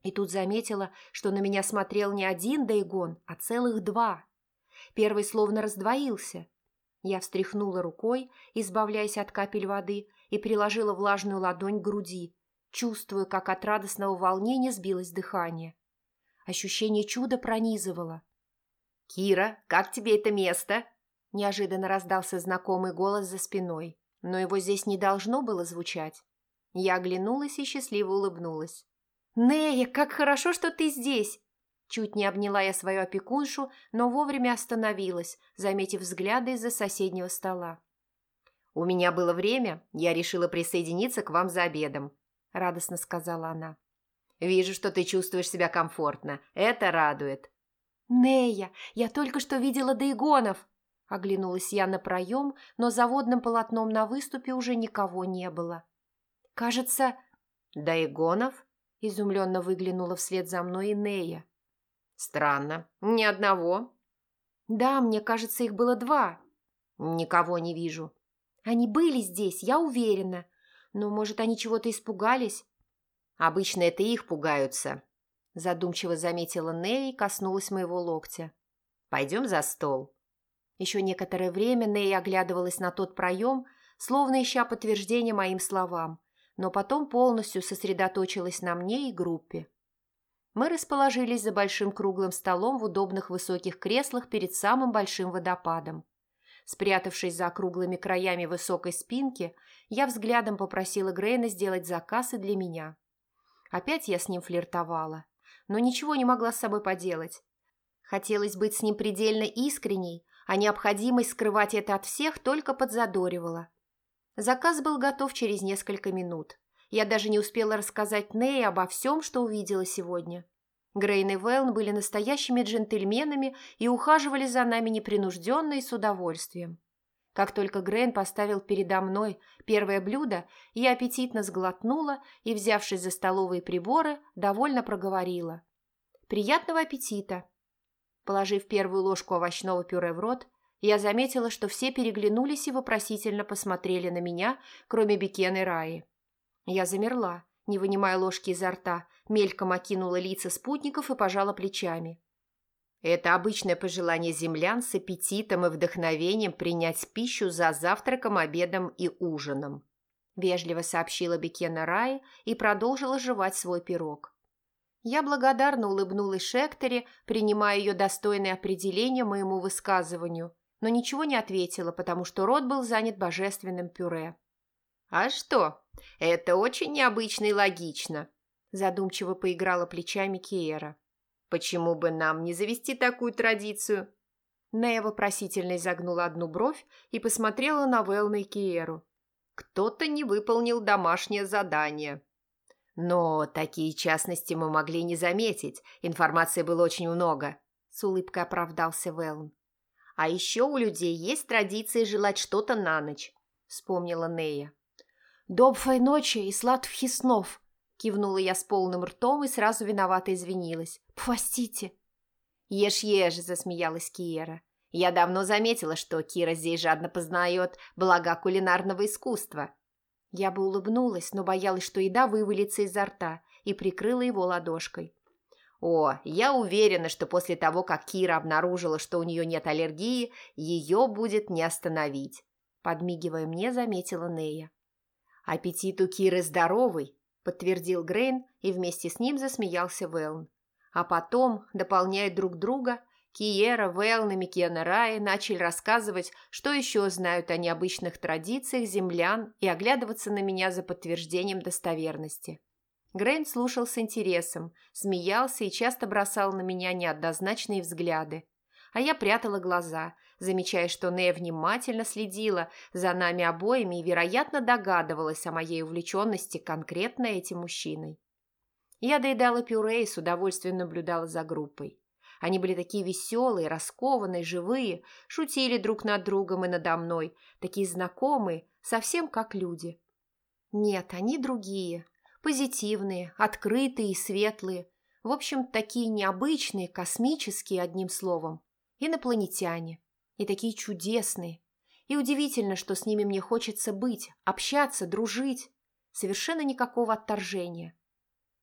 Speaker 1: И тут заметила, что на меня смотрел не один Дайгон, а целых два. Первый словно раздвоился. Я встряхнула рукой, избавляясь от капель воды, и приложила влажную ладонь к груди, чувствуя, как от радостного волнения сбилось дыхание. Ощущение чуда пронизывало.
Speaker 2: «Кира, как тебе это место?»
Speaker 1: Неожиданно раздался знакомый голос за спиной, но его здесь не должно было звучать. Я оглянулась и счастливо улыбнулась. «Нея, как хорошо, что ты здесь!» Чуть не обняла я свою опекуншу, но вовремя остановилась, заметив взгляды из-за соседнего стола.
Speaker 2: «У меня было время, я решила присоединиться к вам за обедом», – радостно сказала она. Вижу, что ты чувствуешь себя комфортно. Это радует».
Speaker 1: «Нея, я только что видела Дейгонов!» Оглянулась я на проем, но за водным полотном на выступе уже никого не было. «Кажется...»
Speaker 2: «Дейгонов?»
Speaker 1: – изумленно выглянула вслед за мной и Нея.
Speaker 2: «Странно. Ни одного?»
Speaker 1: «Да, мне кажется, их было два».
Speaker 2: «Никого не вижу».
Speaker 1: «Они были здесь, я уверена. Но, может, они чего-то испугались?»
Speaker 2: Обычно это их пугаются», –
Speaker 1: задумчиво заметила Нэй и коснулась моего локтя.
Speaker 2: «Пойдем за стол».
Speaker 1: Еще некоторое время Нэй оглядывалась на тот проем, словно ища подтверждение моим словам, но потом полностью сосредоточилась на мне и группе. Мы расположились за большим круглым столом в удобных высоких креслах перед самым большим водопадом. Спрятавшись за круглыми краями высокой спинки, я взглядом попросила Грейна сделать заказ и для меня. Опять я с ним флиртовала, но ничего не могла с собой поделать. Хотелось быть с ним предельно искренней, а необходимость скрывать это от всех только подзадоривала. Заказ был готов через несколько минут. Я даже не успела рассказать Ней обо всем, что увидела сегодня. Грейн и Вэлн были настоящими джентльменами и ухаживали за нами непринужденно и с удовольствием. Как только Грейн поставил передо мной первое блюдо, я аппетитно сглотнула и, взявшись за столовые приборы, довольно проговорила. «Приятного аппетита!» Положив первую ложку овощного пюре в рот, я заметила, что все переглянулись и вопросительно посмотрели на меня, кроме Бекены Раи. Я замерла, не вынимая ложки изо рта, мельком окинула лица спутников и пожала плечами.
Speaker 2: Это обычное пожелание землян с аппетитом и вдохновением принять пищу за завтраком, обедом и ужином.
Speaker 1: Вежливо сообщила Бекена Рай и продолжила жевать свой пирог. Я благодарно улыбнулась Шектере, принимая ее достойное определение моему высказыванию, но ничего не ответила, потому что рот был занят божественным пюре.
Speaker 2: «А что? Это очень необычно и логично», задумчиво поиграла плечами Киера. Почему бы нам не завести такую традицию?»
Speaker 1: Нея вопросительно изогнула одну бровь и посмотрела на Велна и Киеру.
Speaker 2: «Кто-то не выполнил домашнее задание». Но такие частности мы могли не заметить. Информации было очень много. С улыбкой оправдался Вэлн. А еще у людей есть традиция желать что-то на ночь, вспомнила Нея.
Speaker 1: «Доброй ночи и сладких снов!» Кивнула я с полным ртом и сразу виновато извинилась. «Простите!»
Speaker 2: «Ешь-ешь!» – засмеялась Киера. «Я давно заметила, что Кира здесь жадно познает блага кулинарного искусства.
Speaker 1: Я бы улыбнулась, но боялась, что еда вывалится изо рта, и прикрыла его ладошкой.
Speaker 2: «О, я уверена, что после того, как Кира обнаружила, что у нее нет аллергии, ее будет не остановить», – подмигивая мне, заметила Нея. «Аппетит у Киры здоровый», – подтвердил Грейн, и вместе с ним засмеялся Вэлн. А потом, дополняя друг друга, Киера, Вэлн и Микена Рай начали рассказывать, что еще знают о необычных традициях землян и оглядываться на меня за подтверждением достоверности. Грейн слушал с интересом, смеялся и часто бросал на меня неоднозначные взгляды. А я прятала глаза, замечая, что Нея внимательно следила за нами обоими и, вероятно, догадывалась о моей увлеченности конкретно этим мужчиной. Я доедала пюре и с удовольствием наблюдала за группой. Они были такие веселые, раскованные, живые, шутили друг над другом и надо мной, такие знакомые, совсем как люди. Нет, они другие, позитивные, открытые и светлые, в общем, такие необычные, космические, одним словом, инопланетяне, и такие чудесные. И удивительно, что с ними мне хочется быть, общаться, дружить. Совершенно никакого отторжения.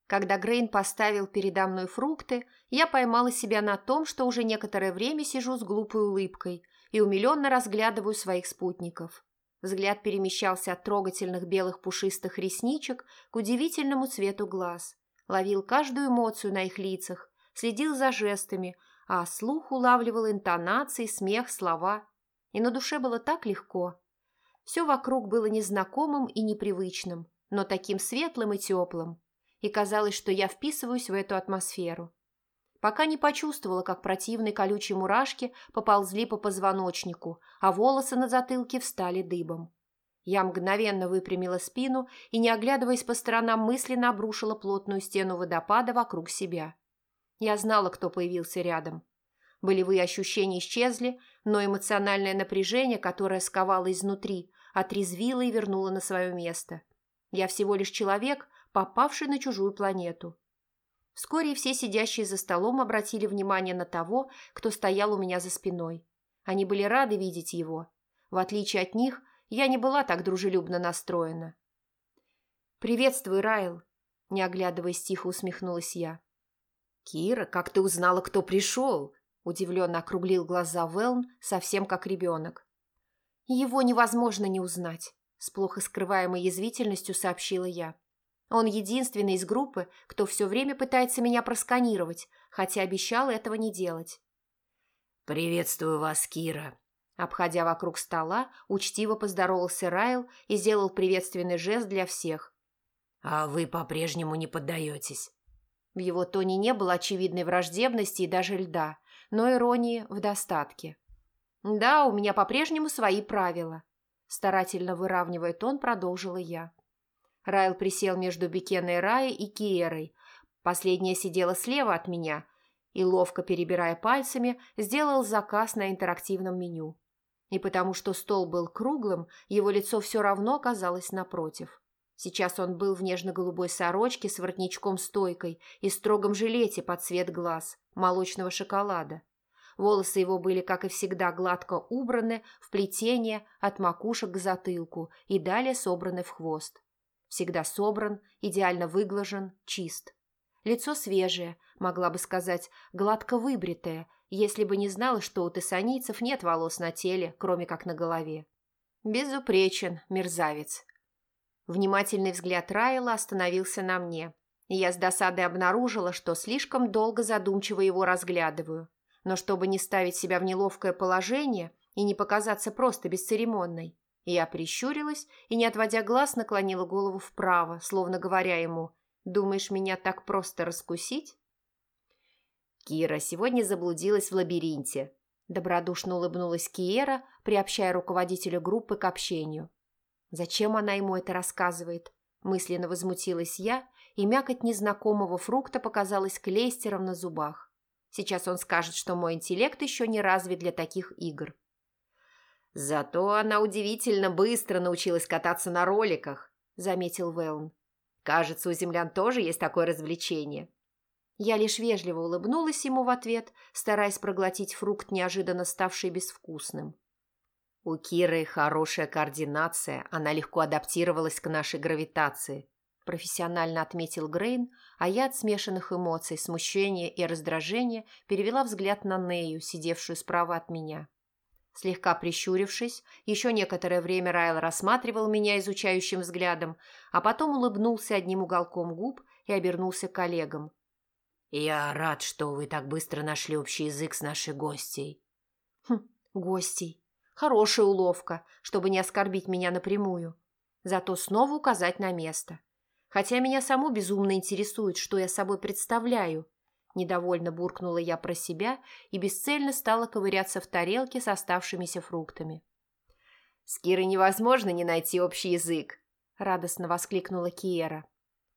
Speaker 2: Когда Грейн поставил передо мной фрукты, я поймала себя на том, что уже некоторое время сижу с глупой улыбкой и умиленно разглядываю своих спутников. Взгляд перемещался от трогательных белых пушистых ресничек к удивительному цвету глаз. Ловил каждую эмоцию на их лицах, следил за жестами, а слух улавливал интонации, смех, слова. И на душе было так легко. Все вокруг было незнакомым и непривычным, но таким светлым и теплым и казалось, что я вписываюсь в эту атмосферу. Пока не почувствовала, как противные колючие мурашки поползли по позвоночнику, а волосы на затылке встали дыбом. Я мгновенно выпрямила спину и, не оглядываясь по сторонам, мысленно обрушила плотную стену водопада вокруг себя. Я знала, кто появился рядом. Болевые ощущения исчезли, но эмоциональное напряжение, которое сковало изнутри, отрезвило и вернуло на свое место. Я всего лишь человек, попавший на чужую планету. Вскоре все сидящие за столом обратили внимание на того, кто стоял у меня за спиной. Они были рады видеть его. В отличие от них, я не была так дружелюбно настроена. «Приветствуй, Райл!» – не оглядываясь, тихо усмехнулась я. «Кира, как ты узнала, кто пришел?» – удивленно округлил глаза Велн, совсем как ребенок. «Его невозможно не узнать», – с плохо скрываемой язвительностью сообщила я. Он единственный из группы, кто все время пытается меня просканировать, хотя обещал этого не делать.
Speaker 3: «Приветствую вас, Кира!»
Speaker 1: Обходя вокруг стола, учтиво поздоровался Райл и сделал приветственный жест для всех.
Speaker 3: «А вы по-прежнему не поддаетесь?»
Speaker 1: В его тоне не было очевидной враждебности и даже льда, но иронии в достатке. «Да, у меня по-прежнему свои правила», – старательно выравнивая тон, продолжила я. Райл присел между Бекеной Раей и Киерой. Последняя сидела слева от меня и, ловко перебирая пальцами, сделал заказ на интерактивном меню. И потому что стол был круглым, его лицо все равно оказалось напротив. Сейчас он был в нежно-голубой сорочке с воротничком-стойкой и строгом жилете под цвет глаз, молочного шоколада. Волосы его были, как и всегда, гладко убраны в плетение от макушек к затылку и далее собраны в хвост. Всегда собран, идеально выглажен, чист. Лицо свежее, могла бы сказать, гладко выбритое, если бы не знала, что у тессанийцев нет волос на теле, кроме как на голове. Безупречен, мерзавец. Внимательный взгляд Райла остановился на мне, я с досадой обнаружила, что слишком долго задумчиво его разглядываю. Но чтобы не ставить себя в неловкое положение и не показаться просто бесцеремонной, я прищурилась и, не отводя глаз, наклонила голову вправо, словно говоря ему «Думаешь, меня так просто раскусить?»
Speaker 2: Кира сегодня заблудилась в лабиринте. Добродушно улыбнулась Киера, приобщая руководителя группы к общению.
Speaker 1: Зачем она ему это рассказывает? Мысленно возмутилась я и мякоть незнакомого фрукта показалась клейстером на зубах. Сейчас он скажет, что мой интеллект еще не развит для таких игр.
Speaker 2: «Зато она удивительно быстро научилась кататься на роликах», – заметил Вэлн. «Кажется, у землян тоже есть такое развлечение».
Speaker 1: Я лишь вежливо улыбнулась ему в ответ, стараясь проглотить фрукт, неожиданно ставший безвкусным.
Speaker 2: У Киры хорошая координация, она легко адаптировалась к нашей гравитации,
Speaker 1: профессионально отметил Грейн, а я от смешанных эмоций, смущения и раздражения перевела взгляд на Нею, сидевшую справа от меня. Слегка прищурившись, еще некоторое время Райл рассматривал меня изучающим взглядом, а потом улыбнулся одним уголком губ и обернулся к коллегам.
Speaker 3: «Я рад, что вы так быстро нашли общий язык с нашей гостьей».
Speaker 1: «Хм, гостей. Хорошая уловка, чтобы не оскорбить меня напрямую. Зато снова указать на место. Хотя меня саму безумно интересует, что я собой представляю. Недовольно буркнула я про себя и бесцельно стала ковыряться в тарелке с оставшимися фруктами.
Speaker 2: «С Кирой невозможно не найти общий язык», –
Speaker 1: радостно воскликнула Киера.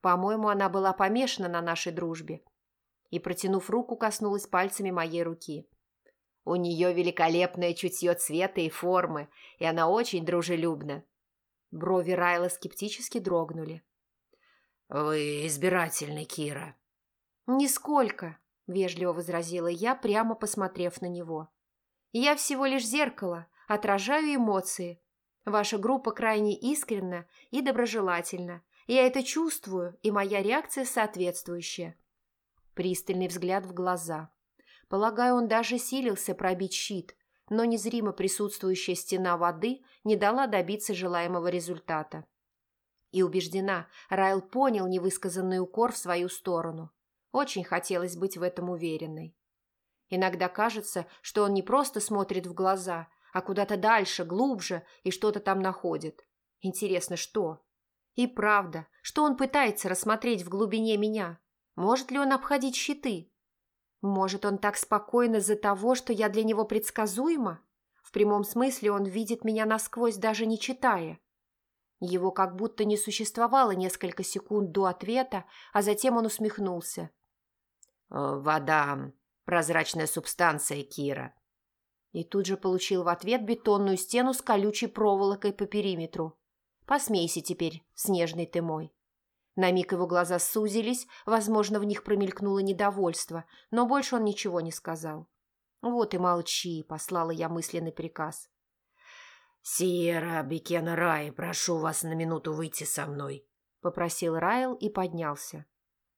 Speaker 1: По-моему, она была помешана на нашей дружбе. И, протянув руку, коснулась пальцами моей руки.
Speaker 2: У нее великолепное чутье цвета и формы, и она очень дружелюбна.
Speaker 1: Брови Райла скептически дрогнули.
Speaker 3: «Вы избирательны, Кира».
Speaker 1: «Нисколько», – вежливо возразила я, прямо посмотрев на него. «Я всего лишь зеркало, отражаю эмоции. Ваша группа крайне искренна и доброжелательна. Я это чувствую, и моя реакция соответствующая». Пристальный взгляд в глаза – Полагаю, он даже силился пробить щит, но незримо присутствующая стена воды не дала добиться желаемого результата. И убеждена, Райл понял невысказанный укор в свою сторону. Очень хотелось быть в этом уверенной. Иногда кажется, что он не просто смотрит в глаза, а куда-то дальше, глубже и что-то там находит. Интересно, что? И правда, что он пытается рассмотреть в глубине меня? Может ли он обходить щиты? Может, он так спокойно из-за того, что я для него предсказуема? В прямом смысле он видит меня насквозь, даже не читая. Его как будто не существовало несколько секунд до ответа, а затем он усмехнулся.
Speaker 2: «Э, «Вода – прозрачная субстанция, Кира».
Speaker 1: И тут же получил в ответ бетонную стену с колючей проволокой по периметру. «Посмейся теперь, снежный ты мой». На миг его глаза сузились, возможно, в них промелькнуло недовольство, но больше он ничего не сказал. «Вот и молчи», — послала я мысленный приказ.
Speaker 3: «Сиера, Бекена Рай, прошу вас на минуту выйти со мной», —
Speaker 1: попросил Райл и поднялся.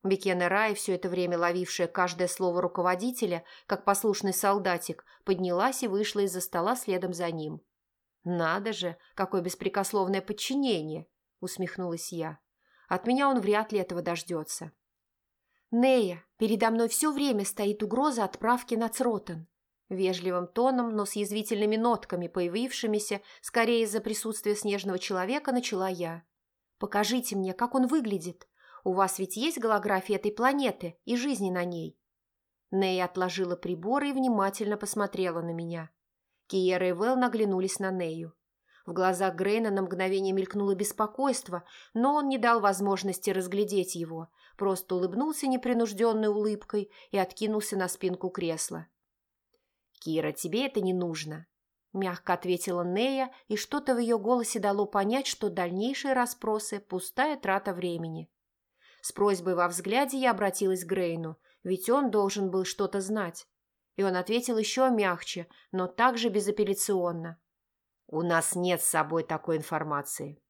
Speaker 1: Бекена Рай, все это время ловившая каждое слово руководителя, как послушный солдатик, поднялась и вышла из-за стола следом за ним. «Надо же, какое беспрекословное подчинение!» — усмехнулась я. От меня он вряд ли этого дождется. «Нея, передо мной все время стоит угроза отправки на Цротон». Вежливым тоном, но с язвительными нотками, появившимися, скорее из-за присутствия снежного человека, начала я. «Покажите мне, как он выглядит. У вас ведь есть голография этой планеты и жизни на ней?» Нея отложила приборы и внимательно посмотрела на меня. Киера и Вэл наглянулись на Нею. В глазах Грейна на мгновение мелькнуло беспокойство, но он не дал возможности разглядеть его, просто улыбнулся непринужденной улыбкой и откинулся на спинку кресла. «Кира, тебе это не нужно», – мягко ответила Нея, и что-то в ее голосе дало понять, что дальнейшие расспросы – пустая трата времени. С просьбой во взгляде я обратилась к Грейну, ведь он должен был что-то знать. И он ответил еще мягче, но также безапелляционно.
Speaker 2: У нас нет с собой такой информации.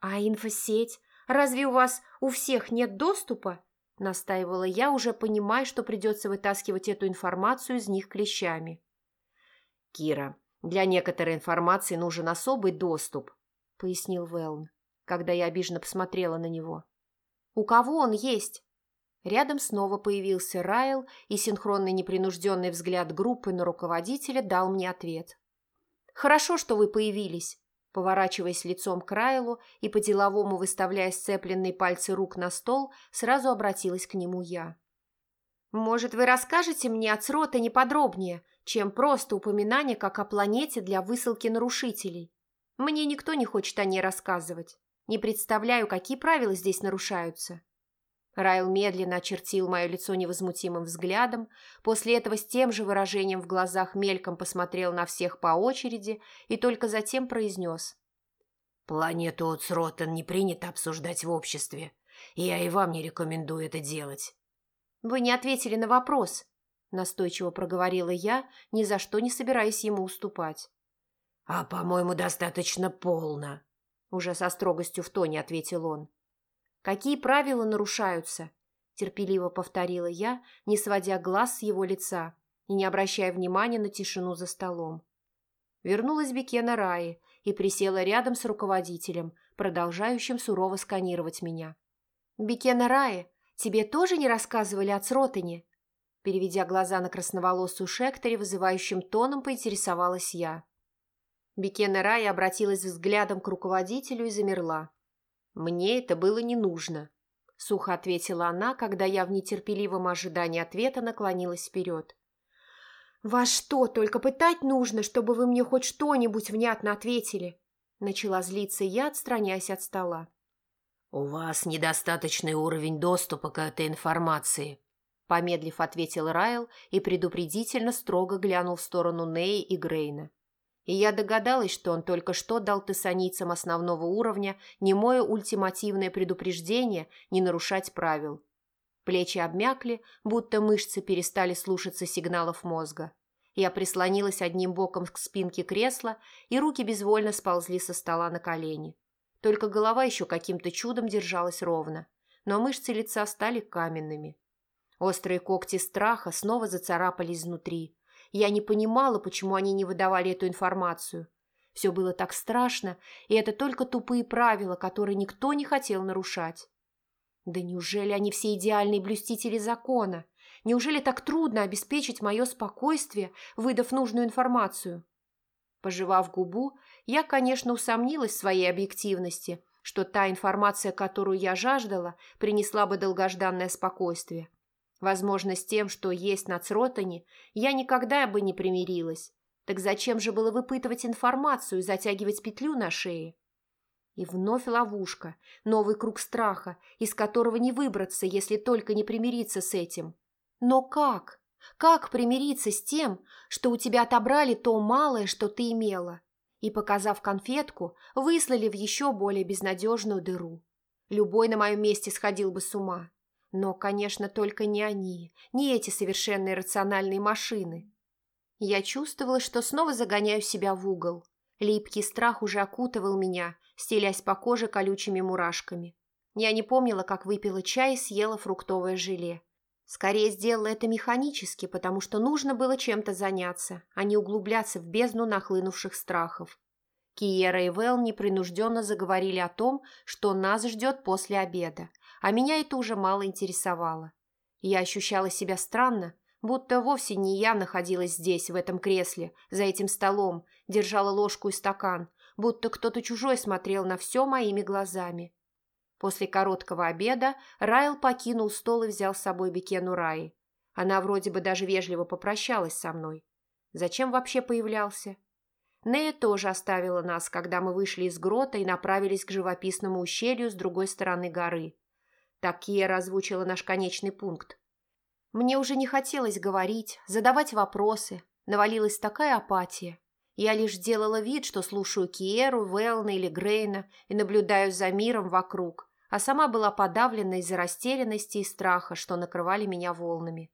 Speaker 1: А инфосеть? Разве у вас у всех нет доступа? Настаивала я, уже понимая, что придется вытаскивать эту информацию из них клещами.
Speaker 2: Кира, для некоторой информации нужен особый доступ, пояснил Велн, когда я обиженно посмотрела на него.
Speaker 1: У кого он есть? Рядом снова появился Райл, и синхронный непринужденный взгляд группы на руководителя дал мне ответ. «Хорошо, что вы появились», поворачиваясь лицом к Райлу и по-деловому выставляя сцепленные пальцы рук на стол, сразу обратилась к нему я. «Может, вы расскажете мне от срота неподробнее, чем просто упоминание как о планете для высылки нарушителей? Мне никто не хочет о ней рассказывать. Не представляю, какие правила здесь нарушаются». Райл медленно очертил мое лицо невозмутимым взглядом, после этого с тем же выражением в глазах мельком посмотрел на всех по очереди и только затем произнес.
Speaker 3: «Планету Уцротен не принято обсуждать в обществе, я и вам не рекомендую это делать».
Speaker 1: «Вы не ответили на вопрос», – настойчиво проговорила я, ни за что не собираясь ему уступать.
Speaker 3: «А, по-моему, достаточно полно», – уже со строгостью в тоне ответил он.
Speaker 1: Какие правила нарушаются?» – терпеливо повторила я, не сводя глаз с его лица и не обращая внимания на тишину за столом. Вернулась Бекена Раи и присела рядом с руководителем, продолжающим сурово сканировать меня. «Бекена Раи, тебе тоже не рассказывали о Цротане?» Переведя глаза на красноволосую Шекторе, вызывающим тоном поинтересовалась я. Бекена Раи обратилась взглядом к руководителю и замерла. «Мне это было не нужно», – сухо ответила она, когда я в нетерпеливом ожидании ответа наклонилась вперед. «Вас что, только пытать нужно, чтобы вы мне хоть что-нибудь внятно ответили?» Начала злиться я, отстраняясь от стола.
Speaker 3: «У вас недостаточный уровень доступа к этой информации», – помедлив ответил Райл и предупредительно строго глянул в сторону Неи и Грейна и я догадалась, что он только что дал тессаницам основного уровня немое ультимативное предупреждение не нарушать правил. Плечи обмякли, будто мышцы перестали слушаться сигналов мозга. Я прислонилась одним боком к спинке кресла, и руки безвольно сползли со стола на колени. Только голова еще каким-то чудом держалась ровно, но мышцы лица стали каменными. Острые когти страха снова зацарапались изнутри, я не понимала, почему они не выдавали эту информацию. Все было так страшно, и это только тупые правила, которые никто не хотел нарушать. Да неужели они все идеальные блюстители закона? Неужели так трудно обеспечить мое спокойствие, выдав нужную информацию? Пожевав губу, я, конечно, усомнилась в своей объективности, что та информация, которую я жаждала, принесла бы долгожданное спокойствие. Возможно, с тем, что есть на Цротане, я никогда бы не примирилась. Так зачем же было выпытывать информацию и затягивать петлю на шее? И вновь ловушка, новый круг страха, из которого не выбраться, если только не примириться с этим. Но как? Как примириться с тем, что у тебя отобрали то малое, что ты имела, и, показав конфетку, выслали в еще более безнадежную дыру? Любой на моем месте сходил бы с ума. Но, конечно, только не они, не эти совершенные рациональные машины. Я чувствовала, что снова загоняю себя в угол. Липкий страх уже окутывал меня, стелясь по коже колючими мурашками. Я не помнила, как выпила чай и съела фруктовое желе. Скорее сделала это механически, потому что нужно было чем-то заняться, а не углубляться в бездну нахлынувших страхов. Киера и Вэл непринужденно заговорили о том, что нас ждет после обеда, а меня это уже мало интересовало. Я ощущала себя странно, будто вовсе не я находилась здесь, в этом кресле, за этим столом, держала ложку и стакан, будто кто-то чужой смотрел на все моими глазами. После короткого обеда Райл покинул стол и взял с собой Бекену Раи. Она вроде бы даже вежливо попрощалась со мной. Зачем вообще появлялся? Нея тоже оставила нас, когда мы вышли из грота и направились к живописному ущелью с другой стороны горы. Так Кия озвучила наш конечный пункт. Мне уже не хотелось говорить, задавать вопросы. Навалилась такая апатия. Я лишь делала вид, что слушаю Киеру, Велна или Грейна и наблюдаю за миром вокруг, а сама была подавлена из-за растерянности и страха, что накрывали меня волнами.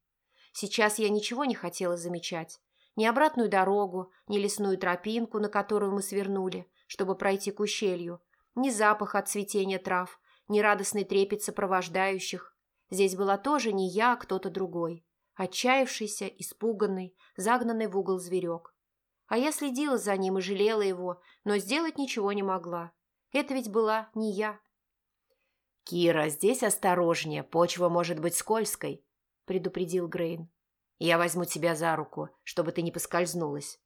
Speaker 3: Сейчас я ничего не хотела замечать. Ни обратную дорогу, ни лесную тропинку, на которую мы свернули, чтобы пройти к ущелью, ни запах от цветения трав, нерадостный трепет сопровождающих. Здесь была тоже не я, а кто-то другой. Отчаявшийся, испуганный, загнанный в угол зверек. А я следила за ним и жалела его, но сделать ничего не могла. Это ведь была не я.
Speaker 2: «Кира, здесь осторожнее, почва может быть скользкой», – предупредил Грейн. «Я возьму тебя за руку, чтобы ты не поскользнулась».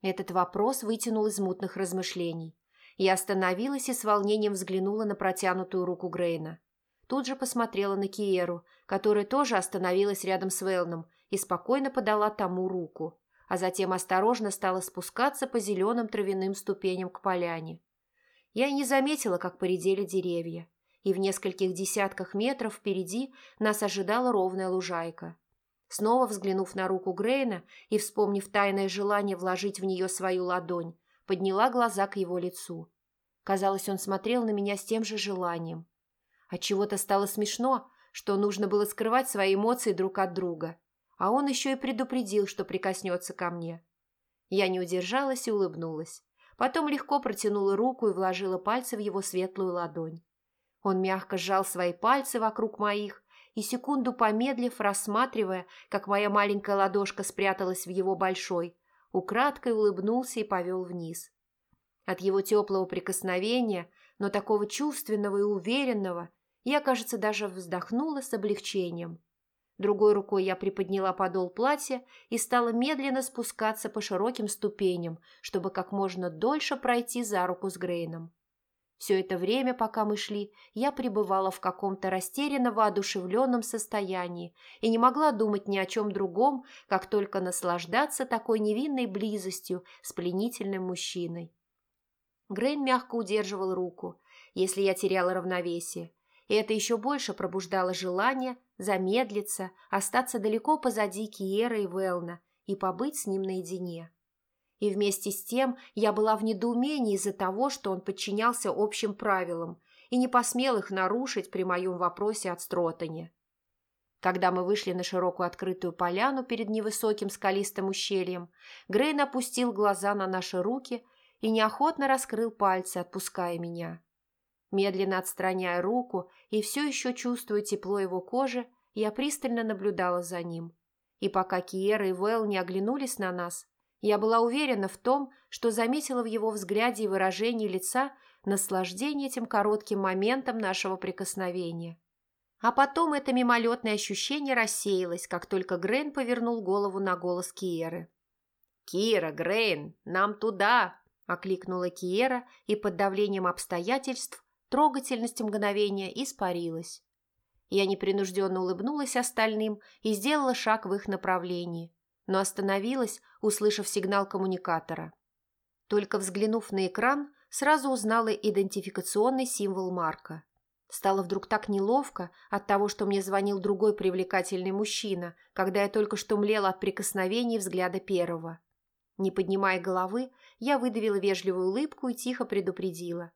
Speaker 1: Этот вопрос вытянул из мутных размышлений. Я остановилась и с волнением взглянула на протянутую руку Грейна. Тут же посмотрела на Киеру, которая тоже остановилась рядом с Велном и спокойно подала тому руку, а затем осторожно стала спускаться по зеленым травяным ступеням к поляне. Я не заметила, как поредели деревья. и в нескольких десятках метров впереди нас ожидала ровная лужайка. Снова взглянув на руку Грейна и вспомнив тайное желание вложить в нее свою ладонь, подняла глаза к его лицу. Казалось, он смотрел на меня с тем же желанием. Отчего-то стало смешно, что нужно было скрывать свои эмоции друг от друга. А он еще и предупредил, что прикоснется ко мне. Я не удержалась и улыбнулась. Потом легко протянула руку и вложила пальцы в его светлую ладонь. Он мягко сжал свои пальцы вокруг моих и, секунду помедлив, рассматривая, как моя маленькая ладошка спряталась в его большой, украдкой улыбнулся и повел вниз. От его теплого прикосновения, но такого чувственного и уверенного, я, кажется, даже вздохнула с облегчением. Другой рукой я приподняла подол платья и стала медленно спускаться по широким ступеням, чтобы как можно дольше пройти за руку с Грейном. Все это время, пока мы шли, я пребывала в каком-то растерянно воодушевленном состоянии и не могла думать ни о чем другом, как только наслаждаться такой невинной близостью с пленительным мужчиной. Грейн мягко удерживал руку, если я теряла равновесие, и это еще больше пробуждало желание замедлиться, остаться далеко позади Киера и Велна и побыть с ним наедине. И вместе с тем я была в недоумении из-за того, что он подчинялся общим правилам и не посмел их нарушить при моем вопросе от Стротане. Когда мы вышли на широкую открытую поляну перед невысоким скалистым ущельем, Грейн опустил глаза на наши руки и неохотно раскрыл пальцы, отпуская меня. Медленно отстраняя руку и все еще чувствуя тепло его кожи, я пристально наблюдала за ним. И пока Киера и Вэл не оглянулись на нас, я была уверена в том, что заметила в его взгляде и выражении лица наслаждение этим коротким моментом нашего прикосновения. А потом это мимолетное ощущение рассеялось, как только Грейн повернул голову на голос Киеры. «Кира, Грейн, нам туда!» – окликнула Киера, и под давлением обстоятельств трогательность мгновения испарилась. Я непринужденно улыбнулась остальным и сделала шаг в их направлении, но остановилась, услышав сигнал коммуникатора. Только взглянув на экран, сразу узнала идентификационный символ Марка. Стало вдруг так неловко от того, что мне звонил другой привлекательный мужчина, когда я только что млела от прикосновений взгляда первого. Не поднимая головы, я выдавила вежливую улыбку и тихо предупредила.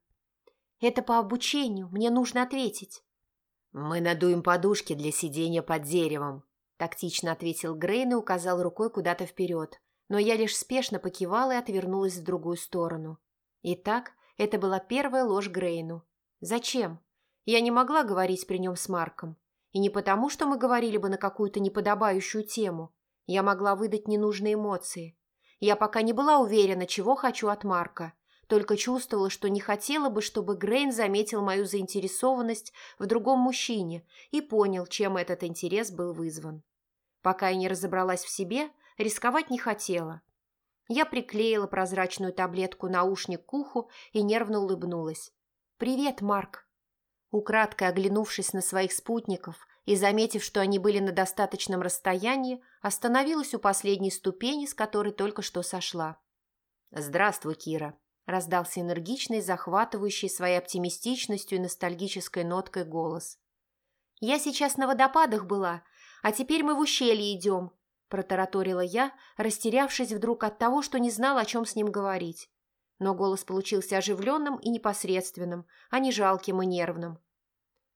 Speaker 1: Это по обучению, мне нужно ответить».
Speaker 2: «Мы надуем подушки для сидения под деревом», – тактично ответил Грейн и указал рукой куда-то вперед, но я лишь спешно покивала и отвернулась в другую сторону. Итак, это была первая ложь Грейну. Зачем? Я не могла говорить при нем с Марком. И не потому, что мы говорили бы на какую-то неподобающую тему. Я могла выдать ненужные эмоции. Я пока не была уверена, чего хочу от Марка только чувствовала, что не хотела бы, чтобы Грейн заметил мою заинтересованность в другом мужчине и понял, чем этот интерес был вызван. Пока я не разобралась в себе, рисковать не хотела. Я приклеила прозрачную таблетку наушник к уху и нервно улыбнулась. «Привет, Марк!» Украдкой оглянувшись на своих спутников и заметив, что они были на достаточном расстоянии, остановилась у последней ступени, с которой только что сошла. «Здравствуй, Кира!» Раздался энергичный, захватывающий своей оптимистичностью и ностальгической ноткой голос. «Я сейчас на водопадах была, а теперь мы в ущелье идем», протараторила я, растерявшись вдруг от того, что не знала, о чем с ним говорить. Но голос получился оживленным и непосредственным, а не жалким и нервным.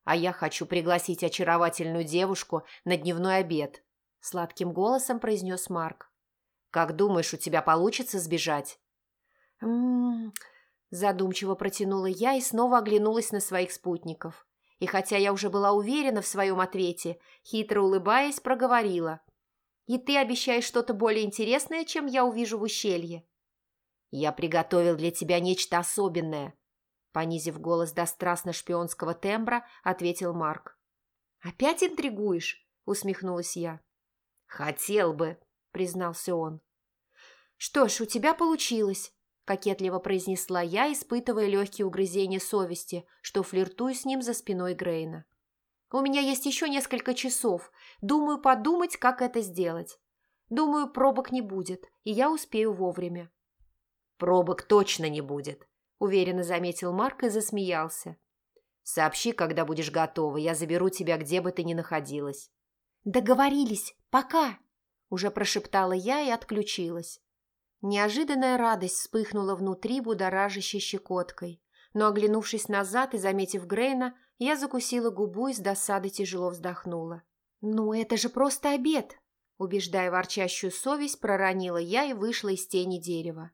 Speaker 2: «А я хочу пригласить очаровательную девушку на дневной обед», сладким голосом произнес Марк. «Как думаешь, у тебя получится сбежать?» «М-м-м...» задумчиво протянула я и снова оглянулась на своих спутников. И хотя я уже была уверена в своем ответе, хитро улыбаясь, проговорила. «И ты обещаешь что-то более интересное, чем я увижу в ущелье?» «Я приготовил для тебя нечто особенное», понизив голос до страстно-шпионского тембра, ответил Марк. «Опять интригуешь?» – усмехнулась я. «Хотел бы», – признался он. «Что ж, у тебя получилось», кокетливо произнесла я, испытывая легкие угрызения совести, что флиртую с ним за спиной Грейна. «У меня есть еще несколько часов. Думаю подумать, как это сделать. Думаю, пробок не будет, и я успею вовремя». «Пробок точно не будет», – уверенно заметил Марк и засмеялся. Сообщи, когда будешь готова, я заберу тебя, где бы ты ни находилась».
Speaker 1: «Договорились. Пока!» – уже прошептала я и отключилась. Неожиданная радость вспыхнула внутри будоражащей щекоткой, но, оглянувшись назад и заметив Грейна, я закусила губу и с досады тяжело вздохнула. «Ну, это же просто обед!» Убеждая ворчащую совесть, проронила я и вышла из тени дерева.